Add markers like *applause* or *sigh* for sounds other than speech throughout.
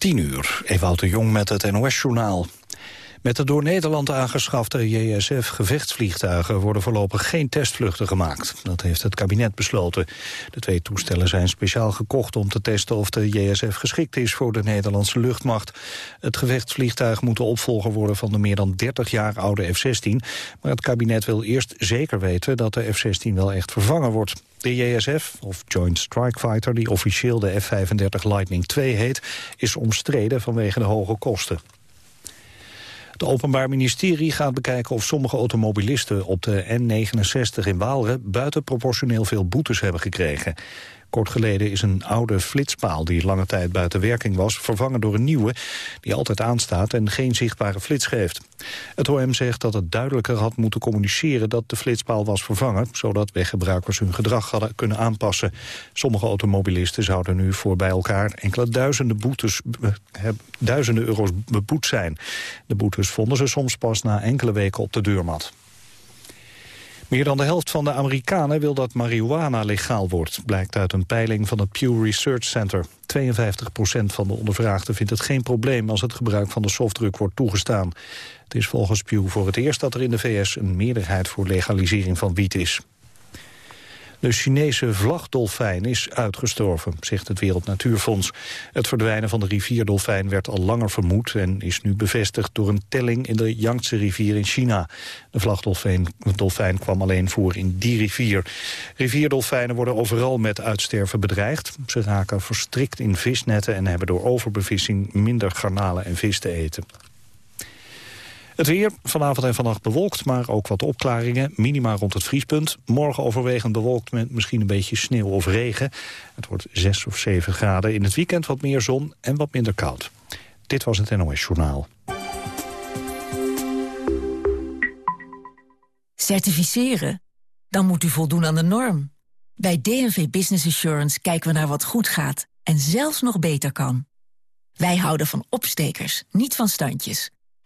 10 uur, Ewout de Jong met het NOS-journaal. Met de door Nederland aangeschafte JSF-gevechtsvliegtuigen worden voorlopig geen testvluchten gemaakt. Dat heeft het kabinet besloten. De twee toestellen zijn speciaal gekocht om te testen of de JSF geschikt is voor de Nederlandse luchtmacht. Het gevechtsvliegtuig moet de opvolger worden van de meer dan 30 jaar oude F-16. Maar het kabinet wil eerst zeker weten dat de F-16 wel echt vervangen wordt. De JSF, of Joint Strike Fighter, die officieel de F-35 Lightning II heet, is omstreden vanwege de hoge kosten. Het Openbaar Ministerie gaat bekijken of sommige automobilisten op de N69 in Waalre buitenproportioneel veel boetes hebben gekregen. Kort geleden is een oude flitspaal die lange tijd buiten werking was... vervangen door een nieuwe die altijd aanstaat en geen zichtbare flits geeft. Het OM zegt dat het duidelijker had moeten communiceren dat de flitspaal was vervangen... zodat weggebruikers hun gedrag hadden kunnen aanpassen. Sommige automobilisten zouden nu voor bij elkaar enkele duizenden, boetes, duizenden euro's beboet zijn. De boetes vonden ze soms pas na enkele weken op de deurmat. Meer dan de helft van de Amerikanen wil dat marihuana legaal wordt... blijkt uit een peiling van het Pew Research Center. 52% van de ondervraagden vindt het geen probleem... als het gebruik van de softdruk wordt toegestaan. Het is volgens Pew voor het eerst dat er in de VS... een meerderheid voor legalisering van wiet is. De Chinese vlagdolfijn is uitgestorven, zegt het Wereld Natuurfonds. Het verdwijnen van de rivierdolfijn werd al langer vermoed... en is nu bevestigd door een telling in de Yangtze-rivier in China. De vlagdolfijn kwam alleen voor in die rivier. Rivierdolfijnen worden overal met uitsterven bedreigd. Ze raken verstrikt in visnetten en hebben door overbevissing... minder garnalen en vis te eten. Het weer, vanavond en vannacht bewolkt, maar ook wat opklaringen. Minima rond het vriespunt. Morgen overwegend bewolkt met misschien een beetje sneeuw of regen. Het wordt 6 of 7 graden. In het weekend wat meer zon en wat minder koud. Dit was het NOS Journaal. Certificeren? Dan moet u voldoen aan de norm. Bij DNV Business Assurance kijken we naar wat goed gaat... en zelfs nog beter kan. Wij houden van opstekers, niet van standjes...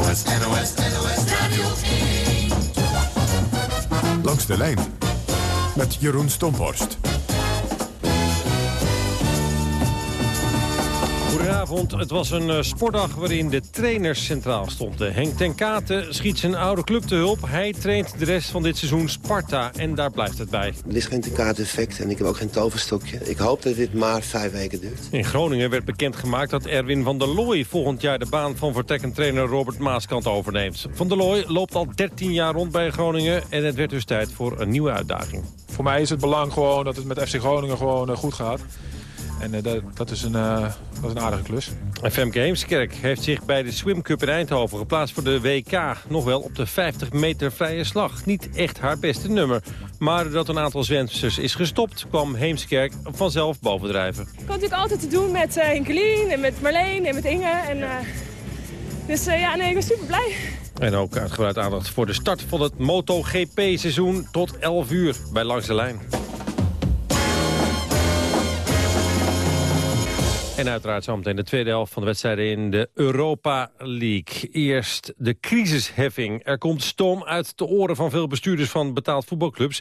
NOS, NOS, NOS Radio 1. Langs de lijn met Jeroen Stomhorst. Goedenavond. Het was een uh, sportdag waarin de trainers centraal stonden. Henk ten Katen schiet zijn oude club te hulp. Hij traint de rest van dit seizoen Sparta en daar blijft het bij. Er is geen ten Katen effect en ik heb ook geen toverstokje. Ik hoop dat dit maar vijf weken duurt. In Groningen werd bekendgemaakt dat Erwin van der Looy... volgend jaar de baan van vertrekkend trainer Robert Maaskant overneemt. Van der Looy loopt al 13 jaar rond bij Groningen... en het werd dus tijd voor een nieuwe uitdaging. Voor mij is het belang gewoon dat het met FC Groningen gewoon uh, goed gaat. En uh, dat, dat, is een, uh, dat is een aardige klus. En Femke Heemskerk heeft zich bij de Swim Cup in Eindhoven geplaatst voor de WK. Nog wel op de 50 meter vrije slag. Niet echt haar beste nummer. Maar doordat een aantal zwemsters is gestopt, kwam Heemskerk vanzelf bovendrijven. Ik had natuurlijk altijd te doen met uh, Hinkelien en met Marleen en met Inge. En, dus ja, nee, ik ben super blij. En ook uitgebreid aandacht voor de start van het MotoGP-seizoen tot 11 uur bij Langs de Lijn. En uiteraard zometeen de tweede helft van de wedstrijden in de Europa League. Eerst de crisisheffing. Er komt stoom uit de oren van veel bestuurders van betaald voetbalclubs.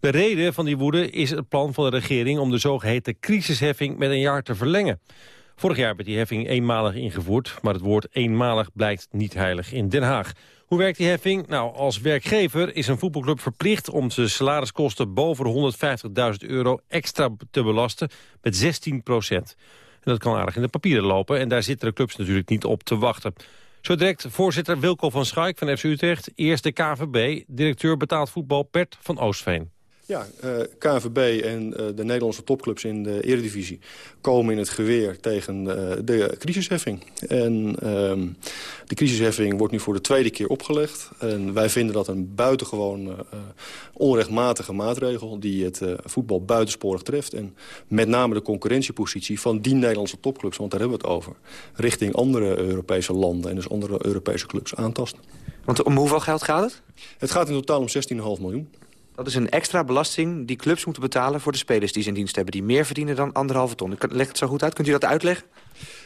De reden van die woede is het plan van de regering... om de zogeheten crisisheffing met een jaar te verlengen. Vorig jaar werd die heffing eenmalig ingevoerd... maar het woord eenmalig blijkt niet heilig in Den Haag. Hoe werkt die heffing? Nou, als werkgever is een voetbalclub verplicht... om zijn salariskosten boven de 150.000 euro extra te belasten met 16 procent. Dat kan aardig in de papieren lopen. En daar zitten de clubs natuurlijk niet op te wachten. Zo direct voorzitter Wilco van Schaik van FC Utrecht. Eerst de KVB, directeur betaald voetbal Bert van Oostveen. Ja, uh, KNVB en uh, de Nederlandse topclubs in de Eredivisie... komen in het geweer tegen uh, de crisisheffing. En ehm, de crisisheffing wordt nu voor de tweede keer opgelegd. En wij vinden dat een buitengewoon onrechtmatige maatregel... die het voetbal buitensporig treft. En met name de concurrentiepositie van die Nederlandse topclubs... want daar hebben we het over, richting andere Europese landen... en dus andere Europese clubs aantasten. Want om hoeveel geld gaat het? Het gaat in totaal om 16,5 miljoen. Dat is een extra belasting die clubs moeten betalen voor de spelers die ze in dienst hebben. Die meer verdienen dan anderhalve ton. Ik leg het zo goed uit. Kunt u dat uitleggen?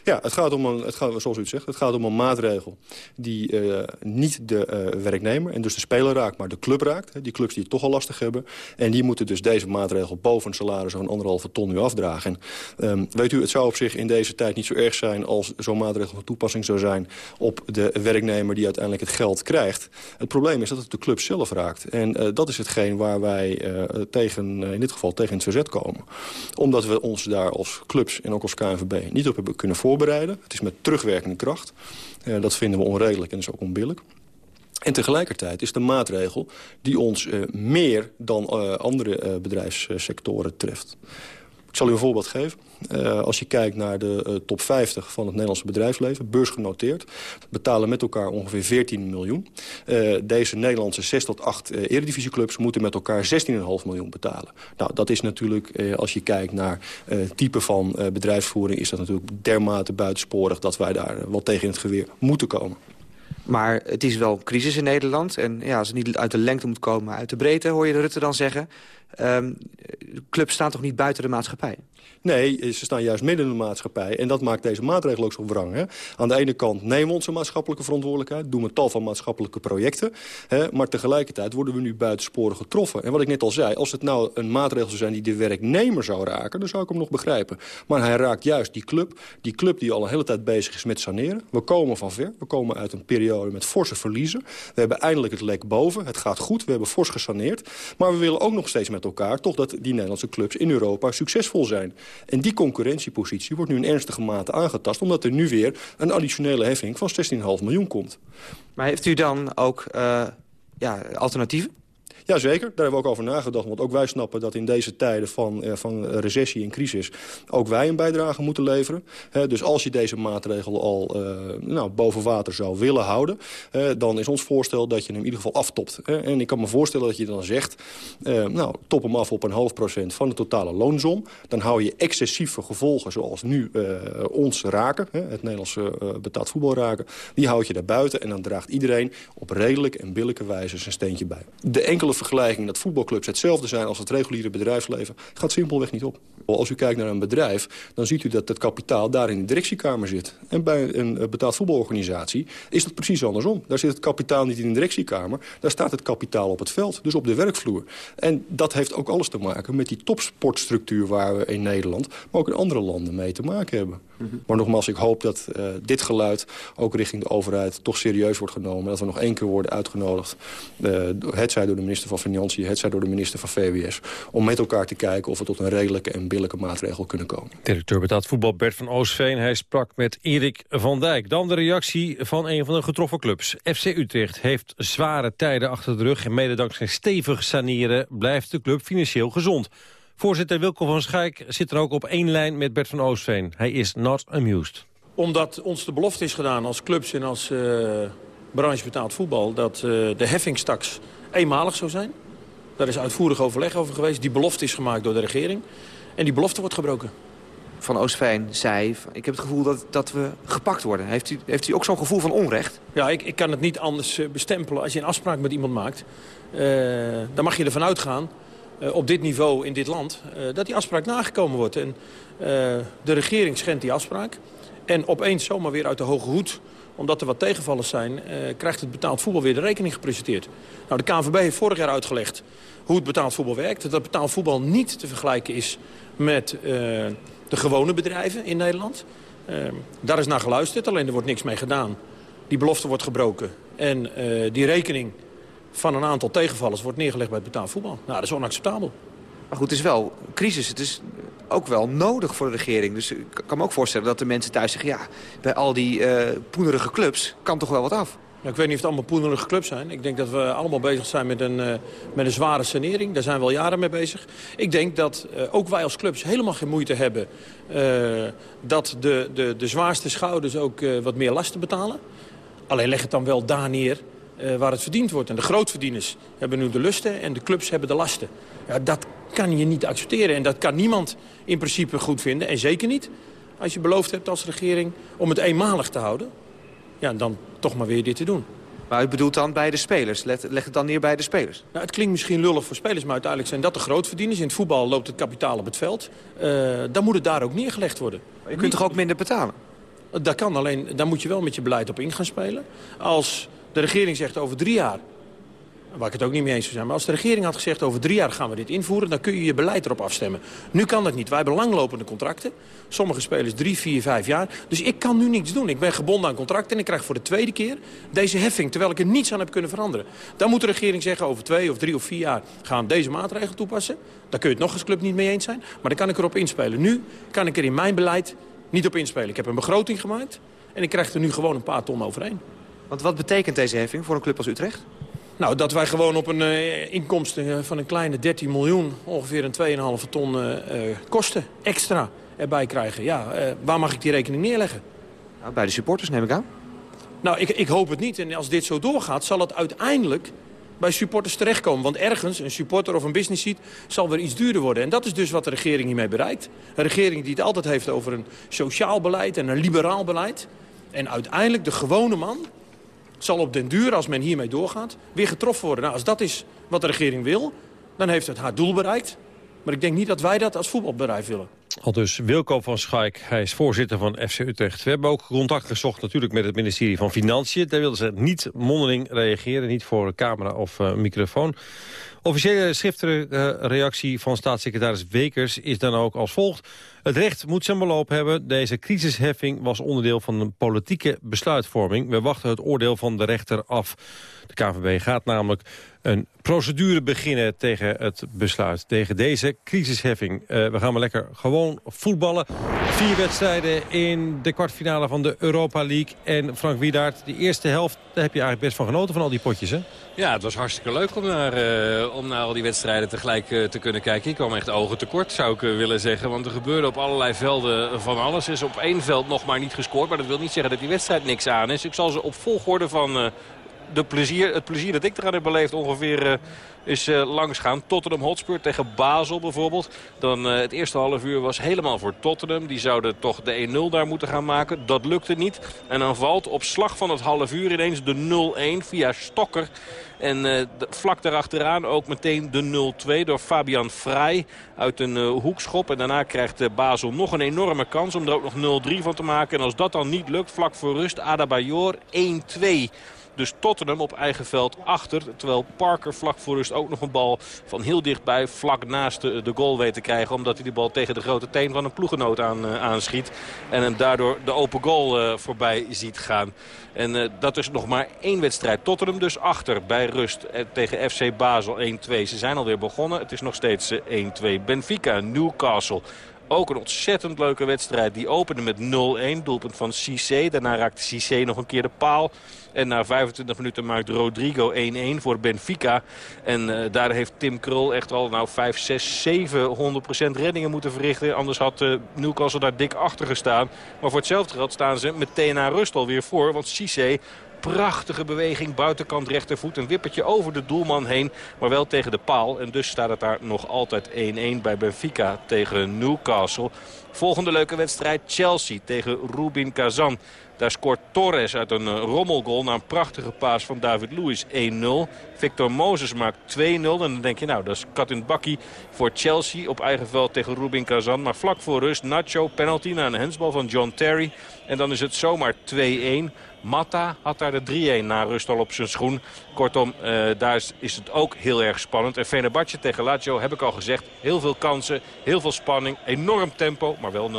Ja, het gaat om een, het gaat, zoals u zegt, het gaat om een maatregel die uh, niet de uh, werknemer en dus de speler raakt, maar de club raakt. Die clubs die het toch al lastig hebben. En die moeten dus deze maatregel boven een salaris van anderhalve ton nu afdragen. En, um, weet u, het zou op zich in deze tijd niet zo erg zijn als zo'n maatregel van toepassing zou zijn op de werknemer die uiteindelijk het geld krijgt. Het probleem is dat het de club zelf raakt. En uh, dat is hetgeen waar wij tegen, in dit geval tegen het verzet komen. Omdat we ons daar als clubs en ook als KNVB niet op hebben kunnen Het is met terugwerkende kracht. Uh, dat vinden we onredelijk en is ook onbillijk. En tegelijkertijd is de maatregel die ons uh, meer dan uh, andere bedrijfssectoren treft. Ik zal u een voorbeeld geven. Uh, als je kijkt naar de uh, top 50 van het Nederlandse bedrijfsleven, beursgenoteerd, betalen met elkaar ongeveer 14 miljoen. Uh, deze Nederlandse 6 tot 8 eredivisieclubs moeten met elkaar 16,5 miljoen betalen. Nou, dat is natuurlijk, als je kijkt naar type van bedrijfsvoering, is dat natuurlijk dermate buitensporig dat wij daar wel tegen in het geweer moeten komen. Maar het is wel crisis in Nederland. En ja, als het niet uit de lengte moet komen, uit de breedte, hoor je de Rutte dan zeggen. Um, clubs staan toch niet buiten de maatschappij? Nee, ze staan juist midden in de maatschappij. En dat maakt deze maatregel ook zo wrang. Hè? Aan de ene kant nemen we onze maatschappelijke verantwoordelijkheid... doen we tal van maatschappelijke projecten. Hè? Maar tegelijkertijd worden we nu buitensporen getroffen. En wat ik net al zei, als het nou een maatregel zou zijn... die de werknemer zou raken, dan zou ik hem nog begrijpen. Maar hij raakt juist die club. Die club die al een hele tijd bezig is met saneren. We komen van ver. We komen uit een periode met forse verliezen. We hebben eindelijk het lek boven. Het gaat goed. We hebben fors gesaneerd. Maar we willen ook nog steeds met elkaar... toch dat die Nederlandse clubs in Europa succesvol zijn. En die concurrentiepositie wordt nu in ernstige mate aangetast... omdat er nu weer een additionele heffing van 16,5 miljoen komt. Maar heeft u dan ook uh, ja, alternatieven? Jazeker, daar hebben we ook over nagedacht. Want ook wij snappen dat in deze tijden van, eh, van recessie en crisis... ook wij een bijdrage moeten leveren. Dus als je deze maatregel al uh, nou, boven water zou willen houden... Dan is ons voorstel dat je hem in ieder geval aftopt. En ik kan me voorstellen dat je dan zegt... Uh, nou, top hem af op een half procent van de totale loonsom. Dan hou je excessieve gevolgen zoals nu ons raken... He, het Nederlandse betaald voetbal raken... die houd je daar buiten en dan draagt iedereen op redelijke en billijke wijze zijn steentje bij. De enkele vergelijking dat voetbalclubs hetzelfde zijn als het reguliere bedrijfsleven... gaat simpelweg niet op. Als u kijkt naar een bedrijf, dan ziet u dat het kapitaal daar in de directiekamer zit. En bij een eh, betaald voetbalorganisatie is dat precies andersom. Daar zit het kapitaal niet in de directiekamer, daar staat het kapitaal op het veld. Dus op de werkvloer. En dat heeft ook alles te maken met die topsportstructuur waar we in Nederland... maar ook in andere landen mee te maken hebben. -hmm. Maar nogmaals, ik hoop dat uh, dit geluid ook richting de overheid toch serieus wordt genomen. Dat we nog één keer worden uitgenodigd. Uh, het zij door de minister van Financiën, het zij door de minister van VWS... om met elkaar te kijken of we tot een redelijke en billijke maatregel kunnen komen. Directeur betaald voetbal Bert van Oostveen. Hij sprak met Erik van Dijk. Dan de reactie van een van de getroffen clubs. FC Utrecht heeft zware tijden achter de rug... en mede dankzij stevig saneren blijft de club financieel gezond. Voorzitter Wilco van Schaik zit er ook op één lijn met Bert van Oostveen. Hij is not amused. Omdat ons de belofte is gedaan als clubs en als uh, branche betaald voetbal... dat uh, de heffingstaks eenmalig zou zijn. Daar is uitvoerig overleg over geweest. Die belofte is gemaakt door de regering. En die belofte wordt gebroken. Van Oostveen zei, ik heb het gevoel dat, dat we gepakt worden. Heeft u, heeft u ook zo'n gevoel van onrecht? Ja, ik, ik kan het niet anders uh, bestempelen. Als je een afspraak met iemand maakt, uh, dan mag je ervan uitgaan... Uh, op dit niveau in dit land, dat die afspraak nagekomen wordt. En de regering schendt die afspraak. En opeens zomaar weer uit de hoge hoed omdat er wat tegenvallers zijn, krijgt het betaald voetbal weer de rekening gepresenteerd. Nou, de KNVB heeft vorig jaar uitgelegd hoe het betaald voetbal werkt. Dat betaald voetbal niet te vergelijken is met de gewone bedrijven in Nederland. Uh, daar is naar geluisterd, alleen er wordt niks mee gedaan. Die belofte wordt gebroken. En die rekening van een aantal tegenvallers wordt neergelegd bij het betaald voetbal. Nou, dat is onacceptabel. Maar goed, het is wel crisis. Het is ook wel nodig voor de regering. Dus ik kan me ook voorstellen dat de mensen thuis zeggen... ja, bij al die uh, poenerige clubs kan toch wel wat af? Nou, ik weet niet of het allemaal poenelige clubs zijn. Ik denk dat we allemaal bezig zijn met een, uh, met een zware sanering. Daar zijn we al jaren mee bezig. Ik denk dat uh, ook wij als clubs helemaal geen moeite hebben... Dat de, de, de zwaarste schouders ook wat meer lasten betalen. Alleen leg het dan wel daar neer waar het verdiend wordt. En de grootverdieners hebben nu de lusten en de clubs hebben de lasten. Ja, dat kan je niet accepteren en dat kan niemand in principe goed vinden. En zeker niet als je beloofd hebt als regering om het eenmalig te houden ja, dan toch maar weer dit te doen. Maar u bedoelt dan bij de spelers? Leg, leg het dan neer bij de spelers? Nou, het klinkt misschien lullig voor spelers, maar uiteindelijk zijn dat de grootverdieners. In het voetbal loopt het kapitaal op het veld. Uh, dan moet het daar ook neergelegd worden. Maar je kunt toch ook minder betalen? Dat kan, alleen daar moet je wel met je beleid op in gaan spelen. Als de regering zegt over drie jaar Waar ik het ook niet mee eens zou zijn. Maar als de regering had gezegd over drie jaar gaan we dit invoeren... dan kun je je beleid erop afstemmen. Nu kan dat niet. Wij hebben langlopende contracten. Sommige spelers drie, vier, vijf jaar. Dus ik kan nu niets doen. Ik ben gebonden aan contracten en ik krijg voor de tweede keer deze heffing... terwijl ik er niets aan heb kunnen veranderen. Dan moet de regering zeggen over twee of drie of vier jaar... gaan deze maatregel toepassen. Daar kun je het nog als club niet mee eens zijn. Maar dan kan ik erop inspelen. Nu kan ik er in mijn beleid niet op inspelen. Ik heb een begroting gemaakt en ik krijg er nu gewoon een paar ton overheen. Want wat betekent deze heffing voor een club als Utrecht? Nou, dat wij gewoon op een uh, inkomsten van een kleine 13 miljoen... ongeveer een 2,5 ton uh, kosten extra erbij krijgen. Ja, waar mag ik die rekening neerleggen? Nou, bij de supporters neem ik aan. Nou, ik, ik hoop het niet. En als dit zo doorgaat, zal het uiteindelijk bij supporters terechtkomen. Want ergens, een supporter of een business seat, zal weer iets duurder worden. En dat is dus wat de regering hiermee bereikt. Een regering die het altijd heeft over een sociaal beleid en een liberaal beleid. En uiteindelijk de gewone man zal op den duur, als men hiermee doorgaat, weer getroffen worden. Nou, als dat is wat de regering wil, dan heeft het haar doel bereikt. Maar ik denk niet dat wij dat als voetbalbedrijf willen. Al dus Wilco van Schaik, hij is voorzitter van FC Utrecht. We hebben ook contact gezocht natuurlijk met het ministerie van Financiën. Daar wilden ze niet mondeling reageren, niet voor camera of uh, microfoon. Officiële schriftelijke reactie van staatssecretaris Wekers is dan ook als volgt. Het recht moet zijn beloop hebben. Deze crisisheffing was onderdeel van een politieke besluitvorming. We wachten het oordeel van de rechter af. De KVB gaat namelijk een procedure beginnen tegen het besluit. Tegen deze crisisheffing. Uh, we gaan maar lekker gewoon voetballen. Vier wedstrijden in de kwartfinale van de Europa League. En Frank Wiedaert, de eerste helft, daar heb je eigenlijk best van genoten van al die potjes, hè? Ja, het was hartstikke leuk om naar, uh, om naar al die wedstrijden tegelijk uh, te kunnen kijken. Ik kwam echt ogen tekort, zou ik willen zeggen. Want er gebeurde op allerlei velden van alles. Is op één veld nog maar niet gescoord. Maar dat wil niet zeggen dat die wedstrijd niks aan is. Ik zal ze op volgorde van de plezier, het plezier dat ik eraan heb beleefd ongeveer uh, is uh, langs gaan. Tottenham Hotspur tegen Basel bijvoorbeeld. Dan uh, het eerste half uur was helemaal voor Tottenham. Die zouden toch de 1-0 daar moeten gaan maken. Dat lukte niet. En dan valt op slag van het half uur ineens de 0-1 via Stokker. En vlak daarachteraan ook meteen de 0-2 door Fabian Vrij uit een hoekschop. En daarna krijgt Basel nog een enorme kans om er ook nog 0-3 van te maken. En als dat dan niet lukt, vlak voor rust, Adabayor 1-2. Dus Tottenham op eigen veld achter. Terwijl Parker vlak voor rust ook nog een bal van heel dichtbij vlak naast de, goal weet te krijgen. Omdat hij de bal tegen de grote teen van een ploegenoot aan, uh, aanschiet. En hem daardoor de open goal uh, voorbij ziet gaan. En uh, dat is nog maar één wedstrijd. Tottenham dus achter bij rust tegen FC Basel 1-2. Ze zijn alweer begonnen. Het is nog steeds 1-2. Benfica, Newcastle. Ook een ontzettend leuke wedstrijd. Die opende met 0-1. Doelpunt van Cissé. Daarna raakte Cissé nog een keer de paal. En na 25 minuten maakt Rodrigo 1-1 voor Benfica. En uh, daar heeft Tim Krul echt al nou 5, 6, 700% reddingen moeten verrichten. Anders had uh, Newcastle daar dik achter gestaan. Maar voor hetzelfde geld staan ze meteen na rust alweer voor. Want Cissé prachtige beweging. Buitenkant rechtervoet. Een wippertje over de doelman heen. Maar wel tegen de paal. En dus staat het daar nog altijd 1-1 bij Benfica tegen Newcastle. Volgende leuke wedstrijd Chelsea tegen Rubin Kazan. Daar scoort Torres uit een rommelgoal na een prachtige paas van David Luiz 1-0. Victor Moses maakt 2-0. En dan denk je nou dat is kat in bakkie voor Chelsea op eigen veld tegen Rubin Kazan. Maar vlak voor rust Nacho penalty na een hensbal van John Terry. En dan is het zomaar 2-1. Matta had daar de 3-1 na rust al op zijn schoen. Kortom, uh, daar is, het ook heel erg spannend. En Fenerbahce tegen Lazio heb ik al gezegd. Heel veel kansen, heel veel spanning, enorm tempo, maar wel 0-0.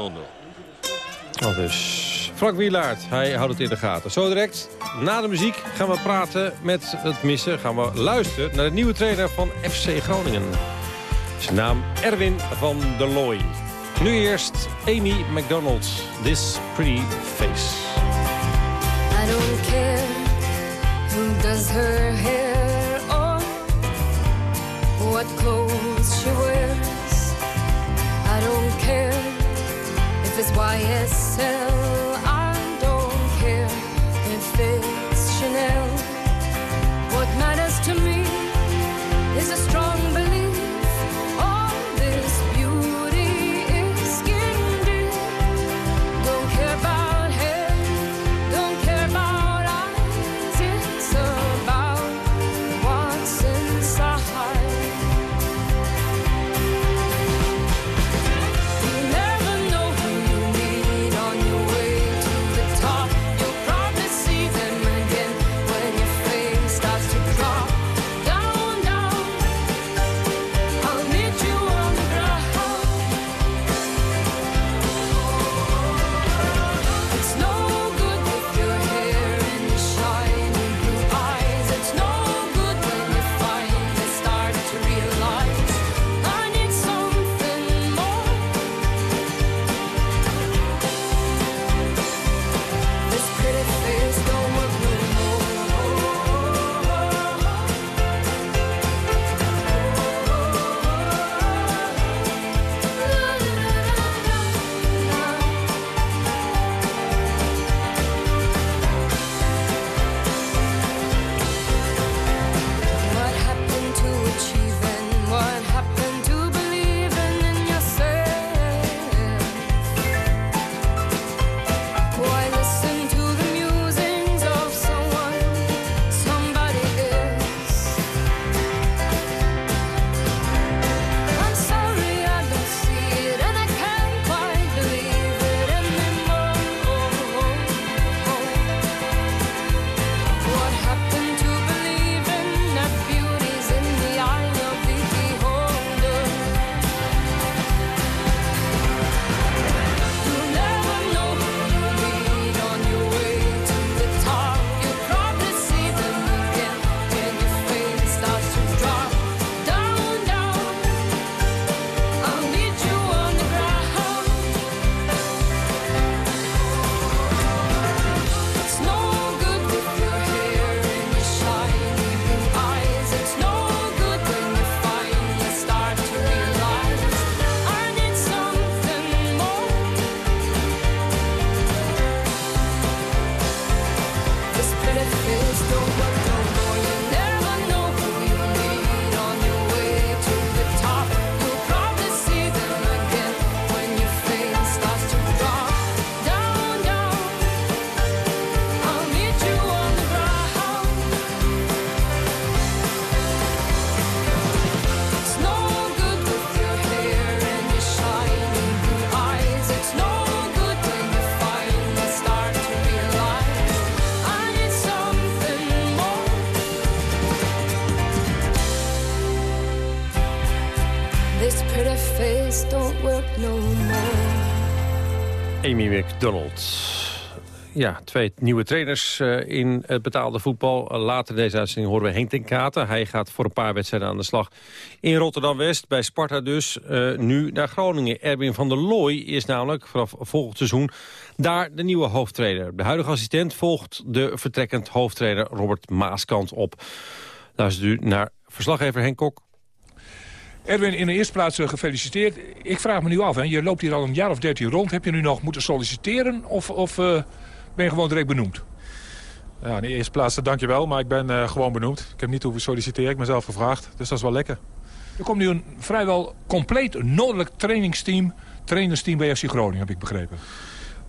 Dat is Frank Wielaert, hij houdt het in de gaten. Zo direct, na de muziek, gaan we praten met het missen. Gaan we luisteren naar de nieuwe trainer van FC Groningen. Zijn naam Erwin van der Looy. Nu eerst Amy McDonald, This Pretty Face. I don't care Who does her hair or what clothes she wears? I don't care if it's YSL. McDonald. Ja, twee nieuwe trainers eh, in het betaalde voetbal. Eh, later deze uitzending horen we Henk ten Katen. Hij gaat voor een paar wedstrijden aan de slag in Rotterdam-West. Bij Sparta dus. Eh, nu naar Groningen. Erwin van der Looy is namelijk vanaf volgend seizoen daar de nieuwe hoofdtrainer. De huidige assistent volgt de vertrekkend hoofdtrainer Robert Maaskant op. Luistert u naar verslaggever Henk Kok. Erwin, in de eerste plaats eh, gefeliciteerd. Ik vraag me nu af, hè, je loopt hier al een jaar of dertien rond. Heb je nu nog moeten solliciteren of, of eh, ben je gewoon direct benoemd? Ja, in de eerste plaats eh, dankjewel, maar ik ben gewoon benoemd. Ik heb niet hoeven solliciteren, ik ben zelf gevraagd. Dus dat is wel lekker. Er komt nu een vrijwel compleet noordelijk trainingsteam, trainersteam bij FC Groningen, heb ik begrepen.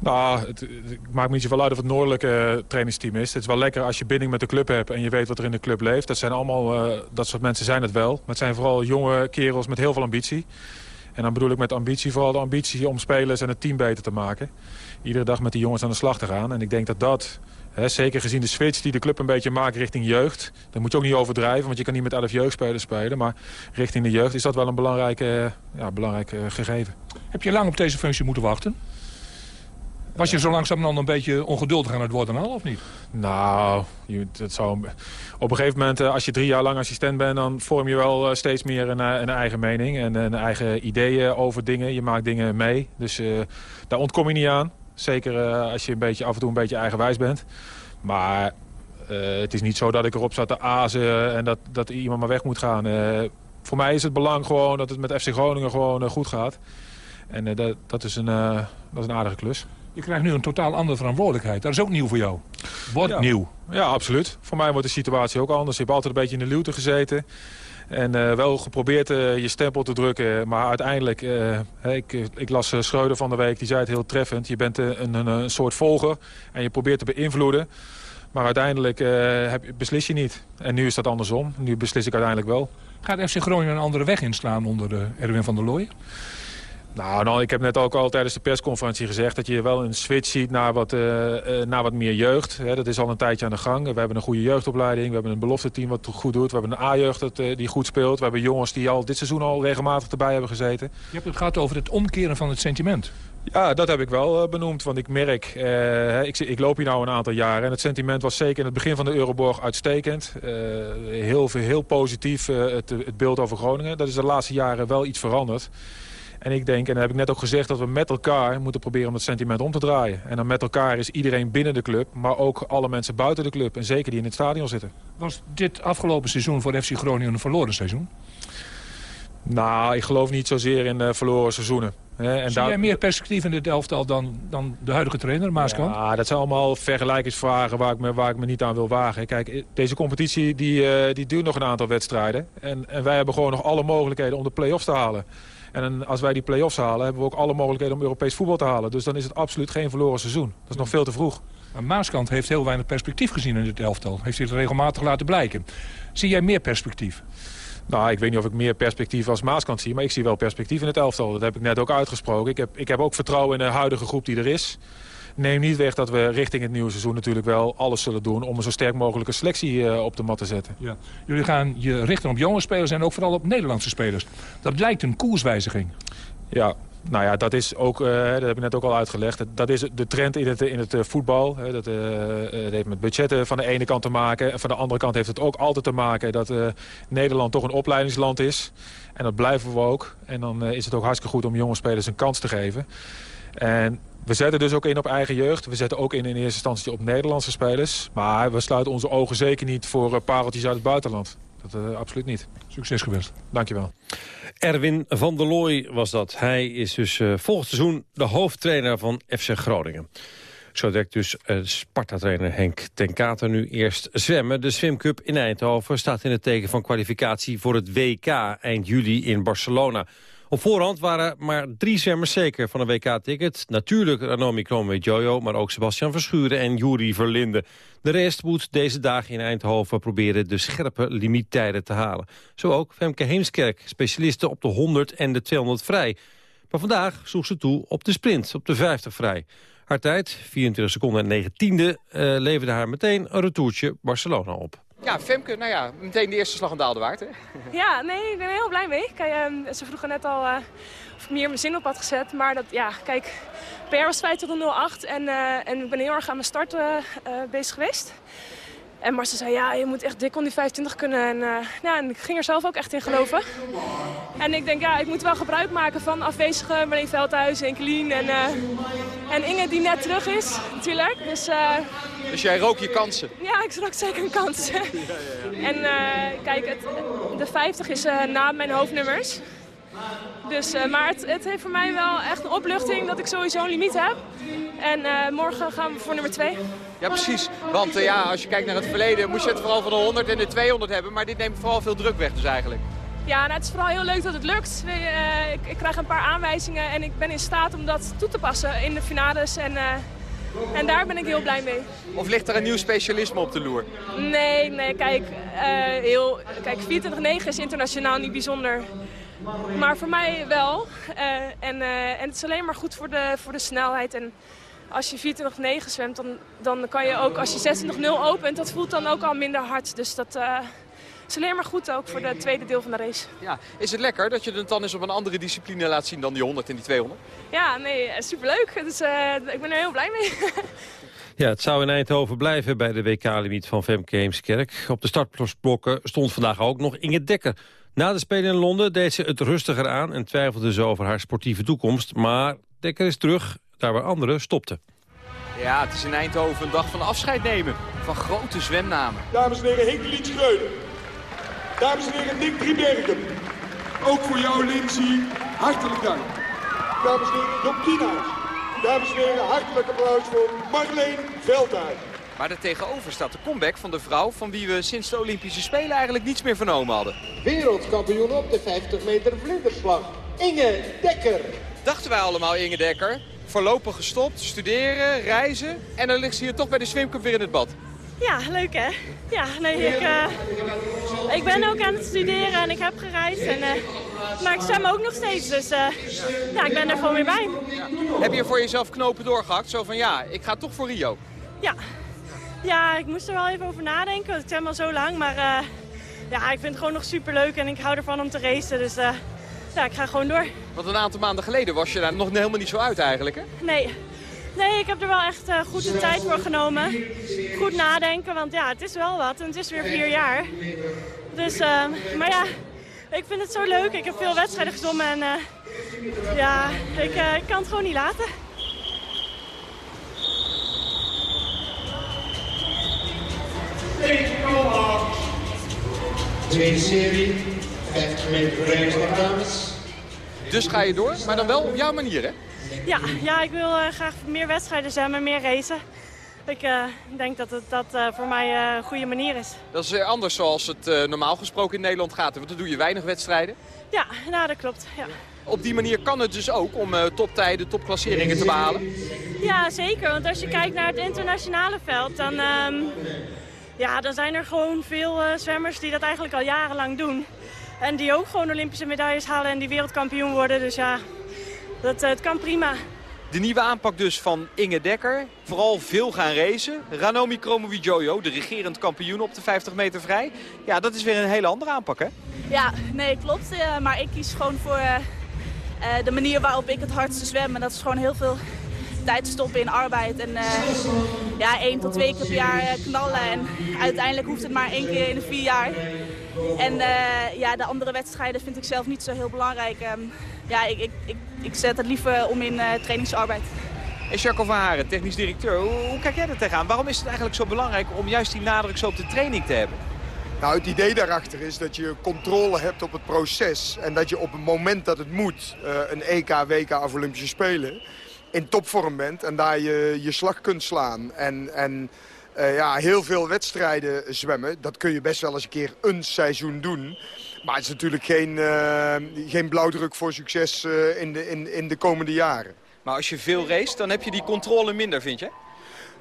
Nou, het, het maakt me niet zoveel uit of het noordelijke eh, trainingsteam is. Het is wel lekker als je binding met de club hebt en je weet wat er in de club leeft. Dat zijn allemaal, eh, dat soort mensen zijn het wel. Maar het zijn vooral jonge kerels met heel veel ambitie. En dan bedoel ik met ambitie vooral de ambitie om spelers en het team beter te maken. Iedere dag met die jongens aan de slag te gaan. En ik denk dat dat, hè, zeker gezien de switch die de club een beetje maakt richting jeugd... dat moet je ook niet overdrijven, want je kan niet met elf jeugdspelers spelen. Maar richting de jeugd is dat wel een belangrijk, eh, ja, belangrijk gegeven. Heb je lang op deze functie moeten wachten? Was je zo langzaam dan een beetje ongeduldig aan het worden al, of niet? Nou, dat zou, op een gegeven moment, eh, als je drie jaar lang assistent bent... dan vorm je wel eh, steeds meer een, eh, een eigen mening en een eigen ideeën over dingen. Je maakt dingen mee, dus daar ontkom je niet aan. Zeker als je een beetje, af en toe een beetje eigenwijs bent. Maar het is niet zo dat ik erop zat te azen en dat, dat iemand maar weg moet gaan. Voor mij is het belang gewoon dat het met FC Groningen gewoon goed gaat. En dat, dat, is een, dat is een aardige klus. Je krijgt nu een totaal andere verantwoordelijkheid. Dat is ook nieuw voor jou. Wordt Ja. nieuw. Ja, absoluut. Voor mij wordt de situatie ook anders. Je hebt altijd een beetje in de luwte gezeten. En eh, wel geprobeerd eh, je stempel te drukken. Maar uiteindelijk, eh, ik, ik las Schreuder van de week, die zei het heel treffend. Je bent een, een, een soort volger en je probeert te beïnvloeden. Maar uiteindelijk heb, beslis je niet. En nu is dat andersom. Nu beslis ik uiteindelijk wel. Gaat FC Groningen een andere weg inslaan onder Erwin van der Looy? Nou, nou, ik heb net ook al tijdens de persconferentie gezegd... dat je wel een switch ziet naar wat, eh, eh, naar wat meer jeugd. Dat is al een tijdje aan de gang. We hebben een goede jeugdopleiding. We hebben een belofte team wat goed doet. We hebben een A-jeugd dat, eh, die goed speelt. We hebben jongens die al dit seizoen al regelmatig erbij hebben gezeten. Je hebt het gehad over het omkeren van het sentiment. Ja, dat heb ik wel benoemd. Want ik merk, eh, ik, ik loop hier nou een aantal jaren. En het sentiment was zeker in het begin van de Euroborg uitstekend. Eh, heel, heel positief eh, het, het beeld over Groningen. Dat is de laatste jaren wel iets veranderd. En ik denk, en dat heb ik net ook gezegd... dat we met elkaar moeten proberen om dat sentiment om te draaien. En dan met elkaar is iedereen binnen de club... maar ook alle mensen buiten de club. En zeker die in het stadion zitten. Was dit afgelopen seizoen voor FC Groningen een verloren seizoen? Nou, ik geloof niet zozeer in eh, verloren seizoenen. Hè. En Zie jij meer perspectief in dit elftal dan, dan de huidige trainer, Maaskant? Ja, dat zijn allemaal vergelijkingsvragen waar ik me, waar ik me niet aan wil wagen. Kijk, eh, deze competitie die, eh, die duurt nog een aantal wedstrijden. En, en wij hebben gewoon nog alle mogelijkheden om de play-offs te halen. En als wij die play-offs halen, hebben we ook alle mogelijkheden om Europees voetbal te halen. Dus dan is het absoluut geen verloren seizoen. Dat is nog veel te vroeg. Maar Maaskant heeft heel weinig perspectief gezien in dit elftal. Heeft hij het regelmatig laten blijken. Zie jij meer perspectief? Nou, ik weet niet of ik meer perspectief als Maaskant zie, maar ik zie wel perspectief in het elftal. Dat heb ik net ook uitgesproken. Ik heb, ik heb ook vertrouwen in de huidige groep die er is. Neem niet weg dat we richting het nieuwe seizoen natuurlijk wel alles zullen doen... om een zo sterk mogelijke selectie eh, op de mat te zetten. Ja. Jullie gaan je richten op jonge spelers en ook vooral op Nederlandse spelers. Dat lijkt een koerswijziging. Ja, nou ja, dat is ook, eh, dat heb ik net ook al uitgelegd. Dat- is de trend in het, in het eh, voetbal. hè. Dat, dat heeft met budgetten van de ene kant te maken. En van de andere kant heeft het ook altijd te maken dat Nederland toch een opleidingsland is. En dat blijven we ook. En dan is het ook hartstikke goed om jonge spelers een kans te geven. En we zetten dus ook in op eigen jeugd. We zetten ook in in eerste instantie op Nederlandse spelers. Maar we sluiten onze ogen zeker niet voor eh, pareltjes uit het buitenland. Dat eh, absoluut niet. Succes gewenst. Dankjewel. Erwin van der Looy was dat. Hij is dus eh, volgend seizoen de hoofdtrainer van FC Groningen. Zo direct dus eh, Sparta-trainer Henk ten Kater nu eerst zwemmen. De Swimcup in Eindhoven staat in het teken van kwalificatie voor het WK eind juli in Barcelona. Op voorhand waren maar drie zwemmers zeker van een WK-ticket. Natuurlijk Ranomi Kromowee-Jojo, maar ook Sebastian Verschuren en Juri Verlinde. De rest moet deze dagen in Eindhoven proberen de scherpe limiettijden te halen. Zo ook Femke Heemskerk, specialiste op de 100 en de 200 vrij. Maar vandaag sloeg ze toe op de sprint, op de 50 vrij. Haar tijd, 24 seconden en 9 tiende, eh, leverde haar meteen een retourtje Barcelona op. Ja, Femke, nou ja, meteen de eerste slag aan Daalde waard, hè? Ja, nee, ik ben er heel blij mee. Kijk, ehm, ze vroegen net al eh, of ik meer mijn zin op had gezet. Maar dat, ja, kijk, PR was 25.08 en, eh, en ik ben heel erg aan mijn start eh, bezig geweest. En Marcel zei, ja, je moet echt dik om die 25 kunnen. En, eh, ja, en ik ging er zelf ook echt in geloven. En ik denk, ja, ik moet wel gebruik maken van afwezigen Marleen Veldhuis en. En, eh, en Inge die net terug is, natuurlijk. Dus eh, Dus jij rook je kansen. ja, ik zag zeker een kans. *laughs* en kijk, het, de 50 is na mijn hoofdnummers. Dus, eh, maar het, het heeft voor mij wel echt een opluchting dat ik sowieso een limiet heb. En eh, morgen gaan we voor nummer 2. Ja, precies. Want eh, ja, als je kijkt naar het verleden, moest je het vooral van de 100 en de 200 hebben. Maar dit neemt vooral veel druk weg dus eigenlijk. Ja, nou, het is vooral heel leuk dat het lukt. Ik, ik krijg een paar aanwijzingen en ik ben in staat om dat toe te passen in de finales. En, en daar ben ik heel blij mee. Of ligt er een nieuw specialisme op de loer? Nee, nee, kijk, heel, kijk 24-9 is internationaal niet bijzonder. Maar voor mij wel. Eh, en, eh, en het is alleen maar goed voor de, voor de snelheid. En als je 24-9 zwemt, dan, dan kan je ook, als je 26-0 opent, dat voelt dan ook al minder hard. Dus dat eh, is alleen maar goed ook voor het tweede deel van de race. Ja, is het lekker dat je het dan eens op een andere discipline laat zien dan die 100 en die 200? Ja, nee, superleuk. Dus, eh, ik ben er heel blij mee. *laughs* Ja, het zou in Eindhoven blijven bij de WK-limiet van Femke Heemskerk. Op de startblokken stond vandaag ook nog Inge Dekker. Na de Spelen in Londen deed ze het rustiger aan... en twijfelde ze over haar sportieve toekomst. Maar Dekker is terug, daar waar anderen stopten. Ja, het is in Eindhoven een dag van afscheid nemen. van grote zwemnamen. Dames en heren, Henk Schreuder. Dames en heren, Nick Driebergen. Ook voor jou, Lindsay, hartelijk dank. Dames en heren, Job Kienhuis. Dames en heren, hartelijk applaus voor Marleen Veldhuis. Maar daartegenover staat de comeback van de vrouw van wie we sinds de Olympische Spelen eigenlijk niets meer vernomen hadden. Wereldkampioen op de 50 meter vlinderslag. Inge Dekker. Dachten wij allemaal Inge Dekker. Voorlopig gestopt, studeren, reizen. En dan ligt ze hier toch bij de swimcup weer in het bad. Ja, leuk hè? Ja, nee, ik, eh, ik ben ook aan het studeren en ik heb gereisd. En, eh, maar ik zwem ook nog steeds, dus eh, ja, ik ben er gewoon weer bij. Heb je voor jezelf knopen doorgehakt? Zo van ja, ik ga toch voor Rio. Ja. Ja, ik moest er wel even over nadenken, want ik zwem al zo lang. Maar eh, ja, ik vind het gewoon nog super leuk en ik hou ervan om te racen. Dus eh, ja, ik ga gewoon door. Want een aantal maanden geleden was je daar nog helemaal niet zo uit eigenlijk hè? Nee. Nee, ik heb er wel echt eh, goed de tijd voor genomen. Goed nadenken, want ja, het is wel wat en het is weer vier jaar. Dus, eh, maar ja, ik vind het zo leuk. Ik heb veel wedstrijden gezwommen en ja, ik, ik kan het gewoon niet laten. Tweede serie, 50 meter verenigde dames. Dus ga je door, maar dan wel op jouw manier hè? Ja, ja ik wil eh, graag meer wedstrijden zwemmen, meer racen. Ik eh, denk dat het, dat eh, voor mij een goede manier is. Dat is weer anders zoals het normaal gesproken in Nederland gaat. Want dan doe je weinig wedstrijden. Ja, nou dat klopt. Ja. Op die manier kan het dus ook om toptijden, topklasseringen te behalen. Ja, zeker. Want als je kijkt naar het internationale veld, dan, ehm, ja, dan zijn er gewoon veel eh, zwemmers die dat eigenlijk al jarenlang doen. En die ook gewoon Olympische medailles halen en die wereldkampioen worden. Dus ja, dat, eh, het kan prima. De nieuwe aanpak dus van Inge Dekker. Vooral veel gaan racen. Ranomi Kromowidjojo, de regerend kampioen op de 50 meter vrij. Ja, dat is weer een hele andere aanpak hè? Ja, nee, klopt. eh, maar ik kies gewoon voor de manier waarop ik het hardste zwem. En dat is gewoon heel veel tijd stoppen in arbeid. En eh, ja, één tot twee keer per jaar eh, knallen. En uiteindelijk hoeft het maar één keer in de vier jaar. En eh, ja, de andere wedstrijden vind ik zelf niet zo heel belangrijk. Ehm, ja, ik, ik, ik, ik zet het liever om in eh, trainingsarbeid. En Jacco van Haren, technisch directeur, hoe, hoe kijk jij er tegenaan? Waarom is het eigenlijk zo belangrijk om juist die nadruk zo op de training te hebben? Nou, het idee daarachter is dat je controle hebt op het proces. En dat je op het moment dat het moet, eh, een EK, WK of Olympische Spelen... in topvorm bent en daar je, je slag kunt slaan. En, en eh, ja, heel veel wedstrijden zwemmen, dat kun je best wel eens een keer een seizoen doen. Maar het is natuurlijk geen, eh, geen blauwdruk voor succes eh, in, de, in, in de komende jaren. Maar als je veel race, dan heb je die controle minder, vind je?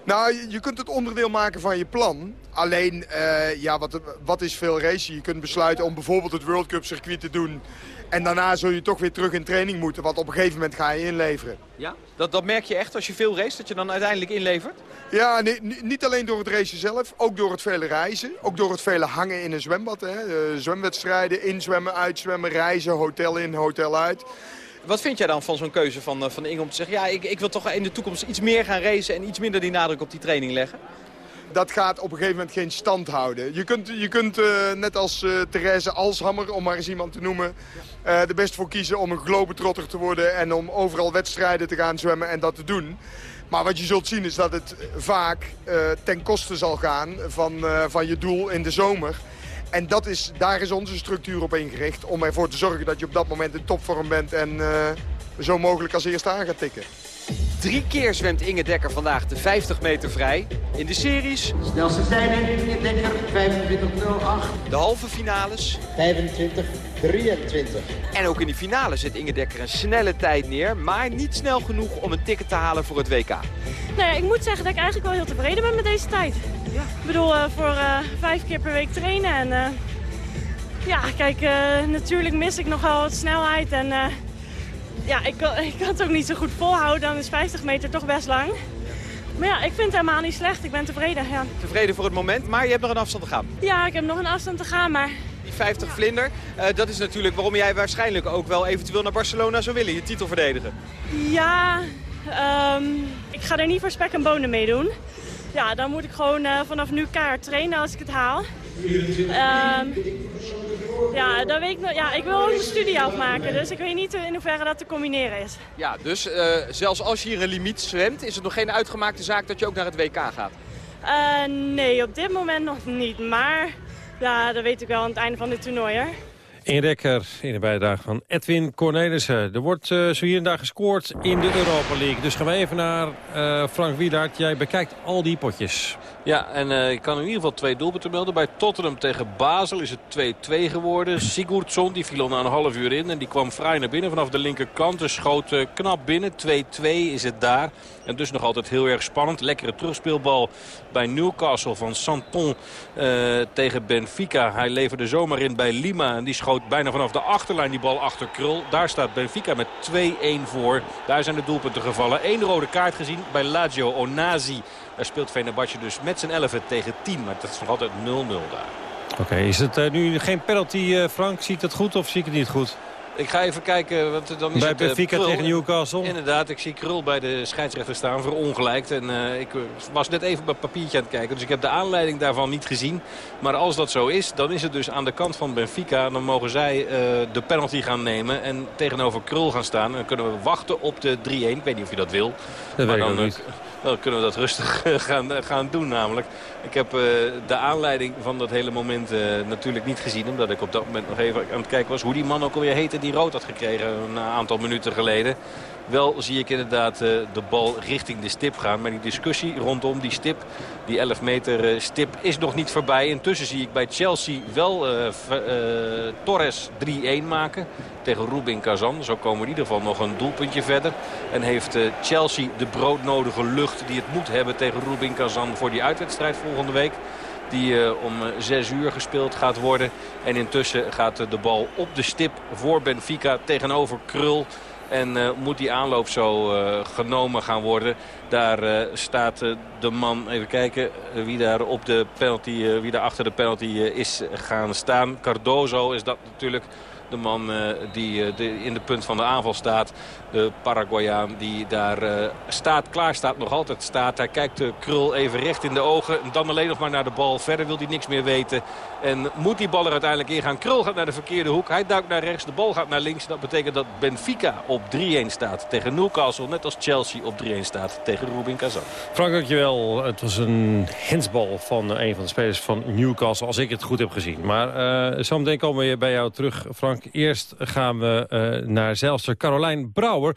Nou, je- kunt het onderdeel maken van je plan. Alleen, eh, ja, wat, wat is veel racen? Je kunt besluiten om bijvoorbeeld het World Cup circuit te doen. En daarna zul je toch weer terug in training moeten. Want op een gegeven moment ga je inleveren. Ja? Dat, dat merk je echt als je veel race, dat je dan uiteindelijk inlevert? Ja, nee, ni- niet alleen door het racen zelf. Ook door het vele reizen. Ook door het vele hangen in een zwembad. Hè. Eh, zwemwedstrijden, inzwemmen, uitzwemmen, reizen, hotel in, hotel uit. Wat vind jij dan van zo'n keuze van, eh, van Inge om te zeggen... ja, ik, ik wil toch in de toekomst iets meer gaan racen... en iets minder die nadruk op die training leggen? dat gaat op een gegeven moment geen stand houden. Je kunt, je kunt eh, net als eh Therese Alshammer, om maar eens iemand te noemen... eh, er best voor kiezen om een globetrotter te worden... en om overal wedstrijden te gaan zwemmen en dat te doen. Maar wat je zult zien is dat het vaak ten koste zal gaan van, van je doel in de zomer. En dat is, daar is onze structuur op ingericht... om ervoor te zorgen dat je op dat moment in topvorm bent... en eh, zo mogelijk als eerste aan gaat tikken. Drie keer zwemt Inge Dekker vandaag de 50 meter vrij. In de series, Snelste tijden, Inge Dekker, 25.08. de halve finales 25.23. en ook in die finale zet Inge Dekker een snelle tijd neer... maar niet snel genoeg om een ticket te halen voor het WK. Nou ja, ik moet zeggen dat ik eigenlijk wel heel tevreden ben met deze tijd. Ik bedoel, eh, voor eh, vijf keer per week trainen. En eh, ja, kijk, eh, natuurlijk mis ik nog wel wat snelheid. En eh, ja, ik kan, ik kan het ook niet zo goed volhouden. Dan is 50 meter toch best lang. Maar ja, ik vind het helemaal niet slecht. Ik ben tevreden, ja. Tevreden voor het moment, maar je hebt nog een afstand te gaan. Ja, ik heb nog een afstand te gaan, maar Die 50 vlinder, eh, dat is natuurlijk waarom jij waarschijnlijk ook wel eventueel naar Barcelona zou willen. Je titel verdedigen. Ja, ehm, ik ga er niet voor spek en bonen mee doen. Ja, dan moet ik gewoon eh, vanaf nu kaart trainen als ik het haal. Ehm, ja, dan weet ik, nog- ja, ik wil ook mijn studie afmaken, dus ik weet niet in hoeverre dat te combineren is. Ja, dus eh, zelfs als je hier een limiet zwemt, is het nog geen uitgemaakte zaak dat je ook naar het WK gaat. Eh, nee, op dit moment nog niet. Maar ja, dat weet ik wel aan het einde van dit toernooi, hè. Inge Dekker in de bijdrage van Edwin Cornelissen. Er wordt eh, zo hier en daar gescoord in de Europa League. Dus gaan we even naar eh, Frank Wielaert. Jij bekijkt al die potjes. Ja, en eh, ik kan in ieder geval twee doelpunten melden. Bij Tottenham tegen Basel is het 2-2 geworden. Sigurdsson die viel na een half uur in. En die kwam vrij naar binnen vanaf de linkerkant. Dus schoot knap binnen. 2-2 is het daar. En dus nog altijd heel erg spannend. Lekkere terugspeelbal bij Newcastle van Santon tegen Benfica. Hij leverde zomaar in bij Lima. En die schoot bijna vanaf de achterlijn die bal achter Krul. Daar staat Benfica met 2-1 voor. Daar zijn de doelpunten gevallen. Eén rode kaart gezien bij Lazio Onazi. Daar speelt Fenerbahce dus met zijn 11 tegen 10. Maar dat is nog altijd 0-0 daar. Oké, is het eh, nu geen penalty, eh, Frank? Zie ik dat goed of zie ik het niet goed? Ik ga even kijken, want dan is Bij het... eh, Benfica Krul. tegen Newcastle? Inderdaad, ik zie Krul bij de scheidsrechter staan, verongelijkt. En eh, ik eh, was net even het papiertje aan het kijken, dus ik heb de aanleiding daarvan niet gezien. Maar als dat zo is, dan is het dus aan de kant van Benfica. Dan mogen zij de penalty gaan nemen en tegenover Krul gaan staan. En dan kunnen we wachten op de 3-1. Ik weet niet of je dat wil. Dat maar weet ik dan. Dan kunnen we dat rustig *laughs* gaan, gaan doen namelijk. Ik heb eh, de aanleiding van dat hele moment eh, natuurlijk niet gezien. Omdat ik op dat moment nog even aan het kijken was hoe die man ook alweer heette die rood had gekregen een aantal minuten geleden. Wel zie ik inderdaad eh, de bal richting de stip gaan. Maar die discussie rondom die stip, die 11 meter eh, stip, is nog niet voorbij. Intussen zie ik bij Chelsea wel eh, eh, Torres 3-1 maken tegen Rubin Kazan. Zo komen we in ieder geval nog een doelpuntje verder. En heeft Chelsea de broodnodige lucht die het moet hebben tegen Rubin Kazan voor die uitwedstrijd volgende week. Die om eh, 6 uur gespeeld gaat worden. En intussen gaat de bal op de stip voor Benfica tegenover Krul. En moet die aanloop zo genomen gaan worden. Daar eh, staat eh, de man, even kijken eh, wie daar op de penalty, wie daar achter de penalty is gaan staan. Cardozo is dat natuurlijk. De man die de, in de punt van de aanval staat. De Paraguayaan die daar staat, klaar staat, nog altijd staat. Hij kijkt de krul even recht in de ogen. En dan alleen nog maar naar de bal. Verder wil hij niks meer weten. En moet die bal er uiteindelijk in gaan. Krul gaat naar de verkeerde hoek. Hij duikt naar rechts. De bal gaat naar links. Dat betekent dat Benfica op 3-1 staat tegen Newcastle. Net als Chelsea op 3-1 staat tegen Rubin Kazan. Frank, dankjewel. Het was een hensbal van eh, een van de spelers van Newcastle, als ik het goed heb gezien. Maar eh zo meteen komen we bij jou terug, Frank. Eerst gaan we eh, naar zeilster Carolijn Brouwer.